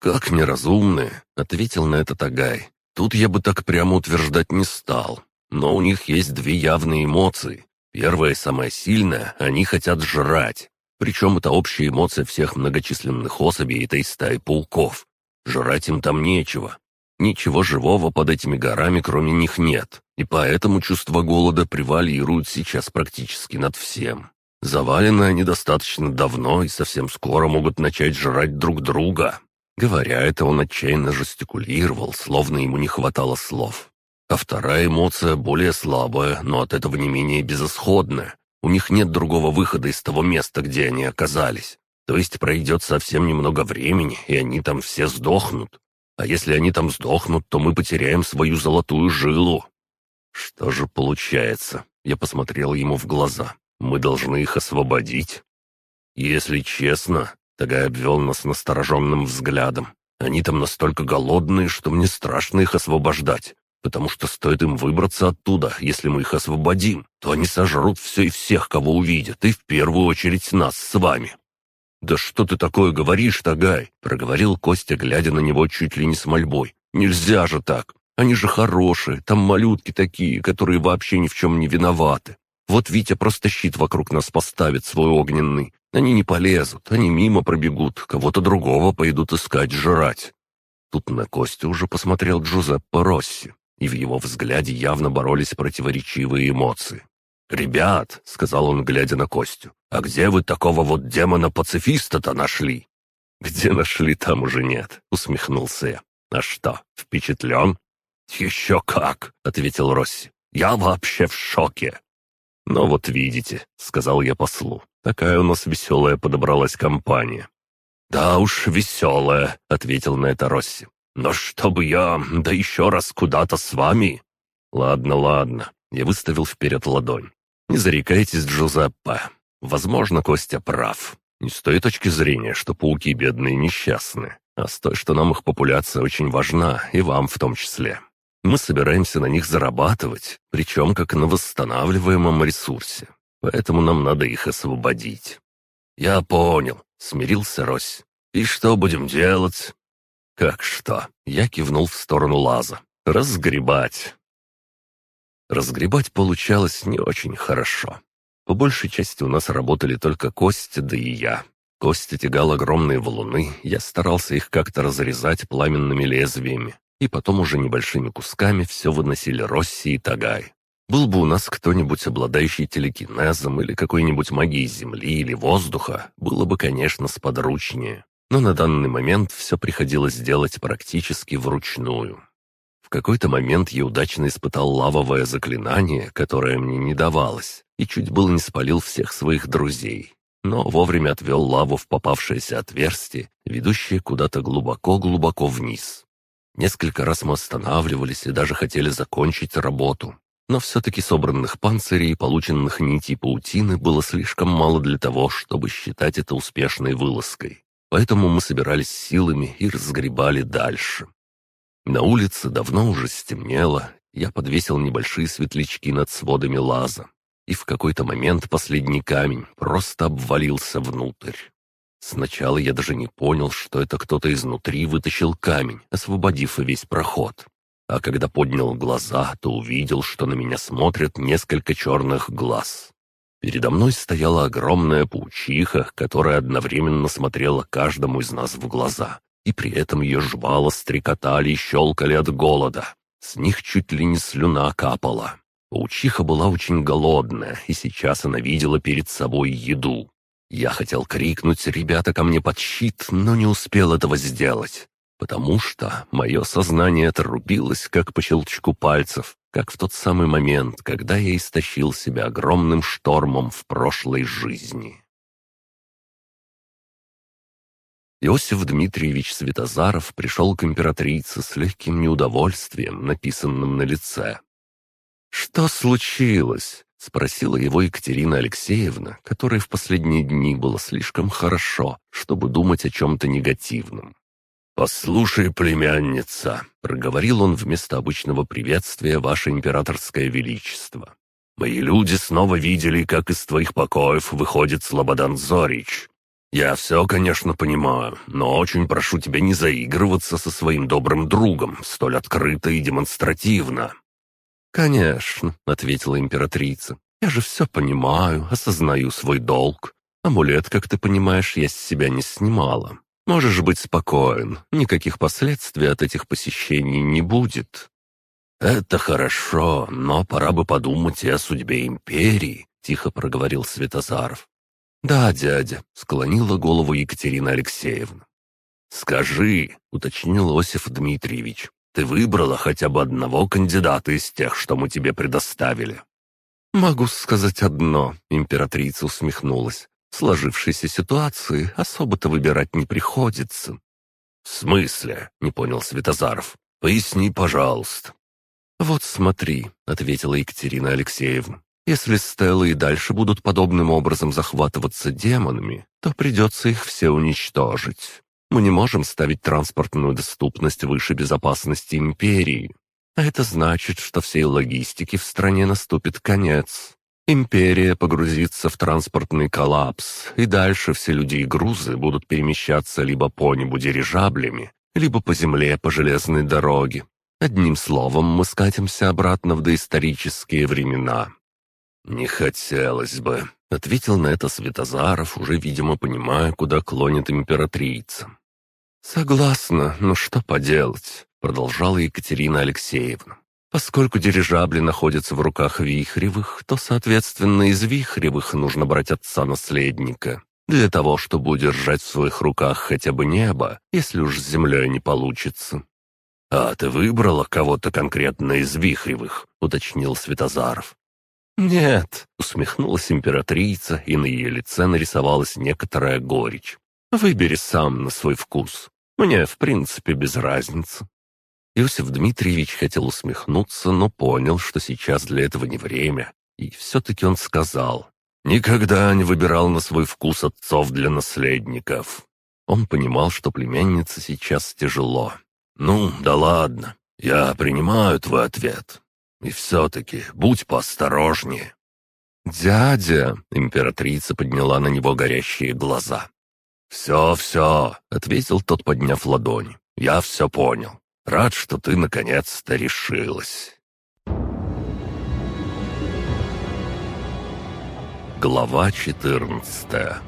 «Как неразумные», — ответил на это Тагай. «Тут я бы так прямо утверждать не стал. Но у них есть две явные эмоции. Первая самая сильная — они хотят жрать. Причем это общая эмоция всех многочисленных особей этой стаи пауков. Жрать им там нечего. Ничего живого под этими горами кроме них нет. И поэтому чувство голода превалирует сейчас практически над всем. Завалены они достаточно давно и совсем скоро могут начать жрать друг друга. Говоря это, он отчаянно жестикулировал, словно ему не хватало слов. А вторая эмоция более слабая, но от этого не менее безысходная. У них нет другого выхода из того места, где они оказались. То есть пройдет совсем немного времени, и они там все сдохнут. А если они там сдохнут, то мы потеряем свою золотую жилу. Что же получается? Я посмотрел ему в глаза. Мы должны их освободить. Если честно, Тагай обвел нас настороженным взглядом. «Они там настолько голодные, что мне страшно их освобождать, потому что стоит им выбраться оттуда, если мы их освободим, то они сожрут все и всех, кого увидят, и в первую очередь нас с вами». «Да что ты такое говоришь, Тагай?» — проговорил Костя, глядя на него чуть ли не с мольбой. «Нельзя же так! Они же хорошие, там малютки такие, которые вообще ни в чем не виноваты. Вот Витя просто щит вокруг нас поставит свой огненный, они не полезут, они мимо пробегут, кого-то другого пойдут искать жрать. Тут на Костю уже посмотрел Джузеппе Росси, и в его взгляде явно боролись противоречивые эмоции. «Ребят», — сказал он, глядя на Костю, — «а где вы такого вот демона-пацифиста-то нашли?» «Где нашли, там уже нет», — усмехнулся я. «А что, впечатлен?» «Еще как», — ответил Росси. «Я вообще в шоке». «Ну вот видите», — сказал я послу, — «такая у нас веселая подобралась компания». «Да уж, веселая», — ответил на это Росси. «Но чтобы я, да еще раз куда-то с вами...» «Ладно, ладно», — я выставил вперед ладонь. «Не зарекайтесь, Джузеппе. Возможно, Костя прав. Не с той точки зрения, что пауки бедные несчастны, а с той, что нам их популяция очень важна, и вам в том числе. Мы собираемся на них зарабатывать, причем как на восстанавливаемом ресурсе. Поэтому нам надо их освободить». «Я понял», — смирился Рось. «И что будем делать?» «Как что?» — я кивнул в сторону лаза. «Разгребать». Разгребать получалось не очень хорошо. По большей части у нас работали только Костя, да и я. Костя тягал огромные валуны, я старался их как-то разрезать пламенными лезвиями, и потом уже небольшими кусками все выносили Росси и Тагай. Был бы у нас кто-нибудь, обладающий телекинезом или какой-нибудь магией земли или воздуха, было бы, конечно, сподручнее. Но на данный момент все приходилось делать практически вручную. В какой-то момент я удачно испытал лавовое заклинание, которое мне не давалось, и чуть было не спалил всех своих друзей. Но вовремя отвел лаву в попавшееся отверстие, ведущее куда-то глубоко-глубоко вниз. Несколько раз мы останавливались и даже хотели закончить работу. Но все-таки собранных панцирей и полученных нитей паутины было слишком мало для того, чтобы считать это успешной вылазкой. Поэтому мы собирались силами и разгребали дальше. На улице давно уже стемнело, я подвесил небольшие светлячки над сводами лаза. И в какой-то момент последний камень просто обвалился внутрь. Сначала я даже не понял, что это кто-то изнутри вытащил камень, освободив весь проход. А когда поднял глаза, то увидел, что на меня смотрят несколько черных глаз. Передо мной стояла огромная паучиха, которая одновременно смотрела каждому из нас в глаза, и при этом ее жвала стрекотали и щелкали от голода. С них чуть ли не слюна капала. Паучиха была очень голодная, и сейчас она видела перед собой еду. Я хотел крикнуть «Ребята, ко мне под щит!», но не успел этого сделать, потому что мое сознание отрубилось, как по щелчку пальцев, как в тот самый момент, когда я истощил себя огромным штормом в прошлой жизни. Иосиф Дмитриевич Светозаров пришел к императрице с легким неудовольствием, написанным на лице. «Что случилось?» — спросила его Екатерина Алексеевна, которой в последние дни было слишком хорошо, чтобы думать о чем-то негативном. «Послушай, племянница», — проговорил он вместо обычного приветствия, ваше императорское величество. «Мои люди снова видели, как из твоих покоев выходит Слободан Зорич. Я все, конечно, понимаю, но очень прошу тебя не заигрываться со своим добрым другом столь открыто и демонстративно. «Конечно», — ответила императрица. «Я же все понимаю, осознаю свой долг. Амулет, как ты понимаешь, я с себя не снимала. Можешь быть спокоен, никаких последствий от этих посещений не будет». «Это хорошо, но пора бы подумать и о судьбе империи», — тихо проговорил Святозаров. «Да, дядя», — склонила голову Екатерина Алексеевна. «Скажи», — уточнил Осиф Дмитриевич, ты выбрала хотя бы одного кандидата из тех, что мы тебе предоставили?» «Могу сказать одно», — императрица усмехнулась. «В сложившейся ситуации особо-то выбирать не приходится». «В смысле?» — не понял Светозаров. «Поясни, пожалуйста». «Вот смотри», — ответила Екатерина Алексеевна. «Если стелы и дальше будут подобным образом захватываться демонами, то придется их все уничтожить. Мы не можем ставить транспортную доступность выше безопасности империи. А это значит, что всей логистике в стране наступит конец. Империя погрузится в транспортный коллапс, и дальше все люди и грузы будут перемещаться либо по небу дирижаблями, либо по земле по железной дороге. Одним словом, мы скатимся обратно в доисторические времена. «Не хотелось бы», — ответил на это Светозаров, уже, видимо, понимая, куда клонит императрица. «Согласна, но что поделать?» — продолжала Екатерина Алексеевна. Поскольку дирижабли находятся в руках Вихревых, то, соответственно, из Вихревых нужно брать отца-наследника. Для того, чтобы удержать в своих руках хотя бы небо, если уж с землей не получится. «А ты выбрала кого-то конкретно из Вихревых?» — уточнил Светозаров. «Нет», — усмехнулась императрица, и на ее лице нарисовалась некоторая горечь. «Выбери сам на свой вкус. Мне, в принципе, без разницы. Иосиф Дмитриевич хотел усмехнуться, но понял, что сейчас для этого не время. И все-таки он сказал, «Никогда не выбирал на свой вкус отцов для наследников». Он понимал, что племяннице сейчас тяжело. «Ну, да ладно, я принимаю твой ответ. И все-таки будь поосторожнее». «Дядя!» — императрица подняла на него горящие глаза. «Все, все!» — ответил тот, подняв ладони. «Я все понял. Рад, что ты наконец-то решилась». Глава 14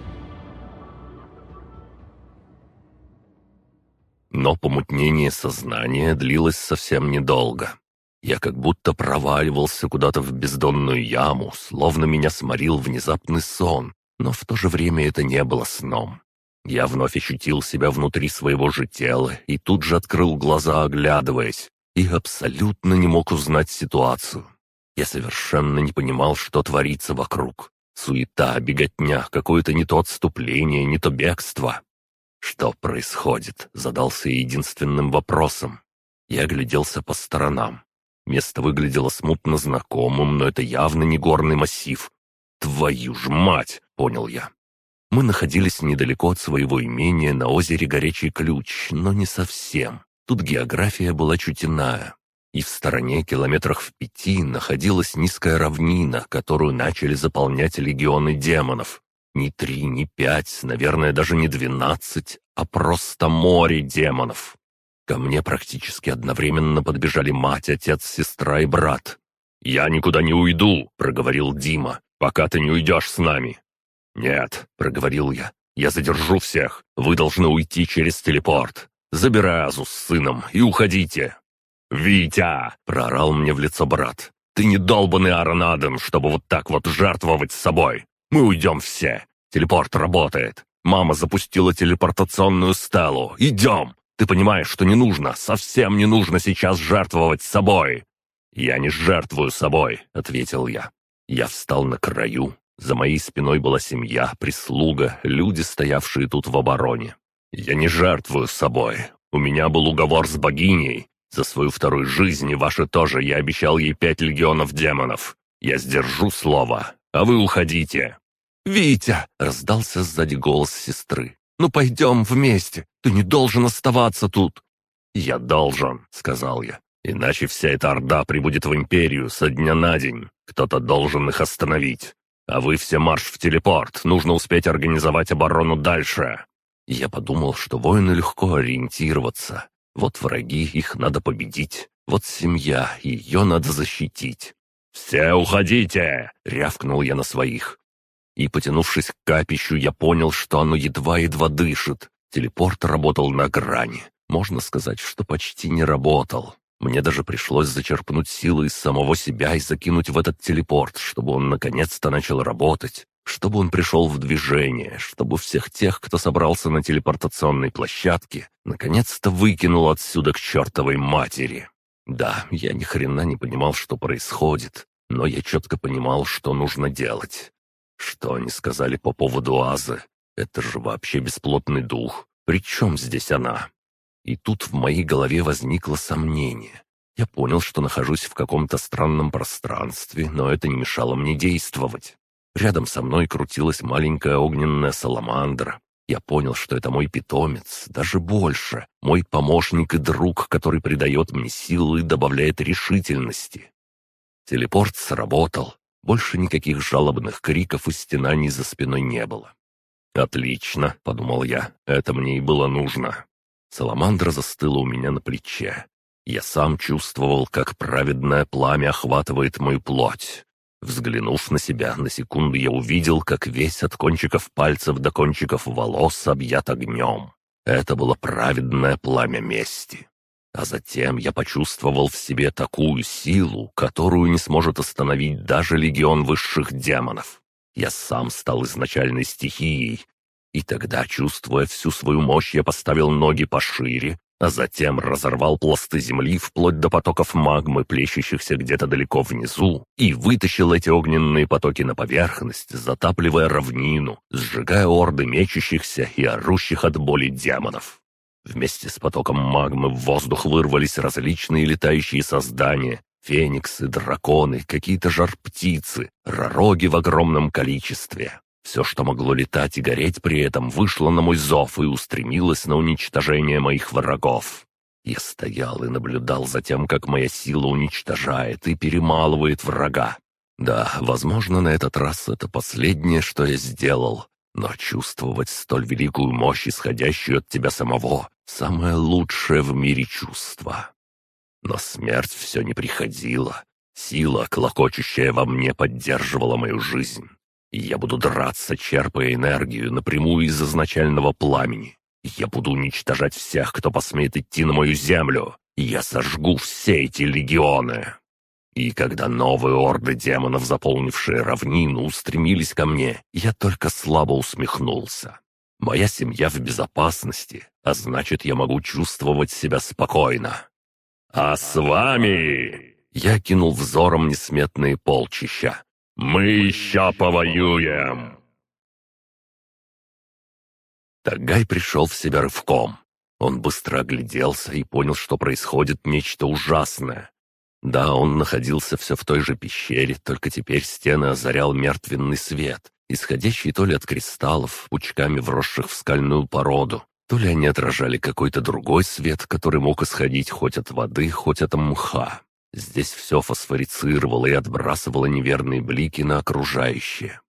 Но помутнение сознания длилось совсем недолго. Я как будто проваливался куда-то в бездонную яму, словно меня сморил внезапный сон, но в то же время это не было сном. Я вновь ощутил себя внутри своего же тела и тут же открыл глаза, оглядываясь, и абсолютно не мог узнать ситуацию. Я совершенно не понимал, что творится вокруг. Суета, беготня, какое-то не то отступление, не то бегство. «Что происходит?» — задался единственным вопросом. Я огляделся по сторонам. Место выглядело смутно знакомым, но это явно не горный массив. «Твою ж мать!» — понял я. Мы находились недалеко от своего имения на озере Горячий Ключ, но не совсем. Тут география была чуть иная. И в стороне, километрах в пяти, находилась низкая равнина, которую начали заполнять легионы демонов. Не три, не пять, наверное, даже не двенадцать, а просто море демонов. Ко мне практически одновременно подбежали мать, отец, сестра и брат. «Я никуда не уйду», — проговорил Дима, — «пока ты не уйдешь с нами. «Нет», — проговорил я, — «я задержу всех. Вы должны уйти через телепорт. Забирай Азу с сыном и уходите». «Витя!» — проорал мне в лицо брат. «Ты не долбанный Аарон Адам, чтобы вот так вот жертвовать собой. Мы уйдем все. Телепорт работает. Мама запустила телепортационную стелу. Идем! Ты понимаешь, что не нужно, совсем не нужно сейчас жертвовать собой!» «Я не жертвую собой», — ответил я. Я встал на краю, за моей спиной была семья, прислуга, люди, стоявшие тут в обороне. Я не жертвую собой. У меня был уговор с богиней. За свою вторую жизнь и ваши тоже я обещал ей пять легионов демонов. Я сдержу слово, а вы уходите». «Витя!» — раздался сзади голос сестры. «Ну пойдем вместе, ты не должен оставаться тут». «Я должен», — сказал я. «Иначе вся эта орда прибудет в Империю со дня на день. Кто-то должен их остановить. А вы все марш в телепорт, нужно успеть организовать оборону дальше. Я подумал, что воину легко ориентироваться. Вот враги, их надо победить. Вот семья, ее надо защитить. «Все уходите!» — рявкнул я на своих. И, потянувшись к капищу, я понял, что оно едва-едва дышит. Телепорт работал на грани. Можно сказать, что почти не работал. Мне даже пришлось зачерпнуть силы из самого себя и закинуть в этот телепорт, чтобы он наконец-то начал работать, чтобы он пришел в движение, чтобы всех тех, кто собрался на телепортационной площадке, наконец-то выкинул отсюда к чертовой матери. Да, я ни хрена не понимал, что происходит, но я четко понимал, что нужно делать. Что они сказали по поводу Азы? Это же вообще бесплотный дух. При чем здесь она? И тут в моей голове возникло сомнение. Я понял, что нахожусь в каком-то странном пространстве, но это не мешало мне действовать. Рядом со мной крутилась маленькая огненная саламандра. Я понял, что это мой питомец, даже больше, мой помощник и друг, который придает мне силы и добавляет решительности. Телепорт сработал. Больше никаких жалобных криков и стенаний за спиной не было. «Отлично», — подумал я, — «это мне и было нужно». Саламандра застыла у меня на плече. Я сам чувствовал, как праведное пламя охватывает мою плоть. Взглянув на себя, на секунду я увидел, как весь от кончиков пальцев до кончиков волос объят огнем. Это было праведное пламя мести. А затем я почувствовал в себе такую силу, которую не сможет остановить даже легион высших демонов. Я сам стал изначальной стихией, и тогда, чувствуя всю свою мощь, я поставил ноги пошире, а затем разорвал пласты земли вплоть до потоков магмы, плещущихся где-то далеко внизу, и вытащил эти огненные потоки на поверхность, затапливая равнину, сжигая орды мечущихся и орущих от боли демонов. Вместе с потоком магмы в воздух вырвались различные летающие создания, фениксы, драконы, какие-то жар-птицы, ророги в огромном количестве. Все, что могло летать и гореть при этом, вышло на мой зов и устремилось на уничтожение моих врагов. Я стоял и наблюдал за тем, как моя сила уничтожает и перемалывает врага. Да, возможно, на этот раз это последнее, что я сделал, но чувствовать столь великую мощь, исходящую от тебя самого, самое лучшее в мире чувство. Но смерть все не приходила. Сила, клокочущая во мне, поддерживала мою жизнь я буду драться, черпая энергию напрямую из изначального пламени. Я буду уничтожать всех, кто посмеет идти на мою землю. я сожгу все эти легионы. И когда новые орды демонов, заполнившие равнину, устремились ко мне, я только слабо усмехнулся. Моя семья в безопасности, а значит, я могу чувствовать себя спокойно. «А с вами...» Я кинул взором несметные полчища. Мы еще повоюем!» Тагай пришел в себя рывком. Он быстро огляделся и понял, что происходит нечто ужасное. Да, он находился все в той же пещере, только теперь стены озарял мертвенный свет, исходящий то ли от кристаллов, пучками вросших в скальную породу, то ли они отражали какой-то другой свет, который мог исходить хоть от воды, хоть от мха. Здесь все фосфорицировало и отбрасывало неверные блики на окружающее.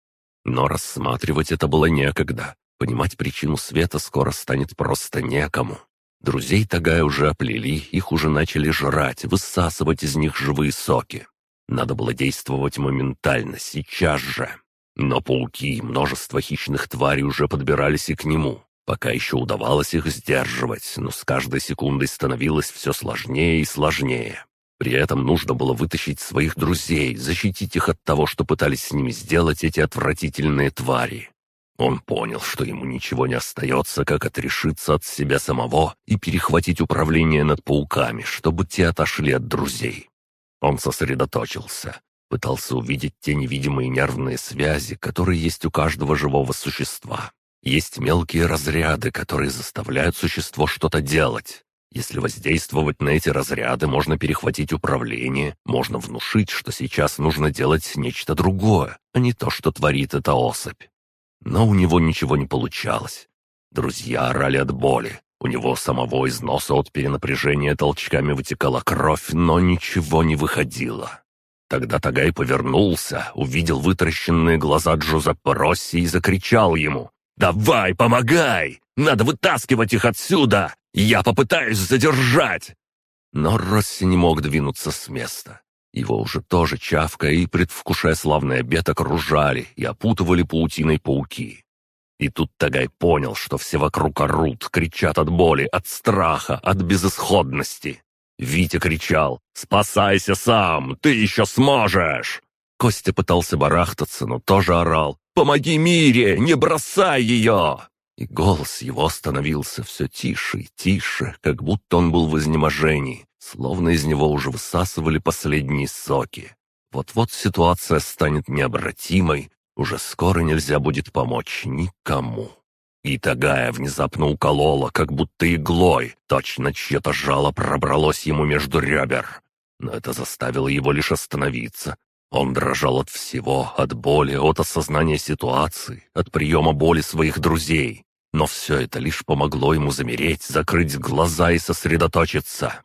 Но рассматривать это было некогда. Понимать причину света скоро станет просто некому. Друзей Тагая уже оплели, их уже начали жрать, высасывать из них живые соки. Надо было действовать моментально, сейчас же. Но пауки и множество хищных тварей уже подбирались и к нему. Пока еще удавалось их сдерживать, но с каждой секундой становилось все сложнее и сложнее. При этом нужно было вытащить своих друзей, защитить их от того, что пытались с ними сделать эти отвратительные твари. Он понял, что ему ничего не остается, как отрешиться от себя самого и перехватить управление над пауками, чтобы те отошли от друзей. Он сосредоточился, пытался увидеть те невидимые нервные связи, которые есть у каждого живого существа. Есть мелкие разряды, которые заставляют существо что-то делать. Если воздействовать на эти разряды, можно перехватить управление, можно внушить, что сейчас нужно делать нечто другое, а не то, что творит эта особь. Но у него ничего не получалось. Друзья орали от боли. У него самого из носа от перенапряжения толчками вытекала кровь, но ничего не выходило. Тогда Тагай повернулся, увидел вытаращенные глаза Джузеппе Росси и закричал ему «Давай, помогай! Надо вытаскивать их отсюда! Я попытаюсь задержать!» Но Росси не мог двинуться с места. Его уже тоже чавка и, предвкушая славный обед, окружали и опутывали паутиной пауки. И тут Тагай понял, что все вокруг орут, кричат от боли, от страха, от безысходности. Витя кричал «Спасайся сам! Ты еще сможешь!» Костя пытался барахтаться, но тоже орал «Помоги Мире! Не бросай ее!» И голос его становился все тише и тише, как будто он был в изнеможении, словно из него уже высасывали последние соки. Вот-вот ситуация станет необратимой, уже скоро нельзя будет помочь никому. И Тагая внезапно уколола, как будто иглой, точно чье-то жало пробралось ему между ребер. Но это заставило его лишь остановиться. Он дрожал от всего, от боли, от осознания ситуации, от приема боли своих друзей. Но все это лишь помогло ему замереть, закрыть глаза и сосредоточиться.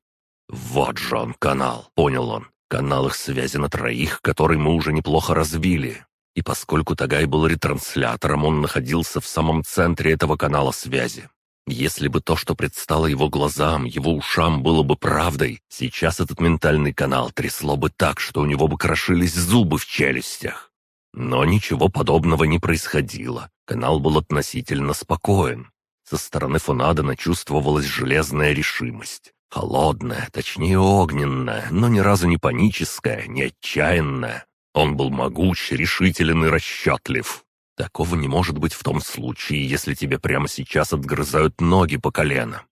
«Вот же он, канал», — понял он. «Канал их связи на троих, который мы уже неплохо развили». И поскольку Тагай был ретранслятором, он находился в самом центре этого канала связи. Если бы то, что предстало его глазам, его ушам, было бы правдой, сейчас этот ментальный канал трясло бы так, что у него бы крошились зубы в челюстях. Но ничего подобного не происходило. Канал был относительно спокоен. Со стороны Фонадена чувствовалась железная решимость. Холодная, точнее огненная, но ни разу не паническая, не отчаянная. Он был могуч, решителен и расчетлив. Такого не может быть в том случае, если тебе прямо сейчас отгрызают ноги по колено.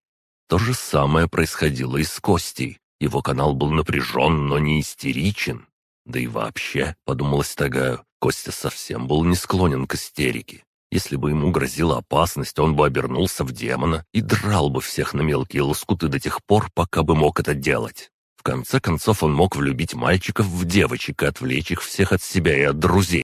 То же самое происходило и с Костей. Его канал был напряжен, но не истеричен. Да и вообще, подумалось Тагаю, Костя совсем был не склонен к истерике. Если бы ему грозила опасность, он бы обернулся в демона и драл бы всех на мелкие лоскуты до тех пор, пока бы мог это делать. В конце концов, он мог влюбить мальчиков в девочек и отвлечь их всех от себя и от друзей.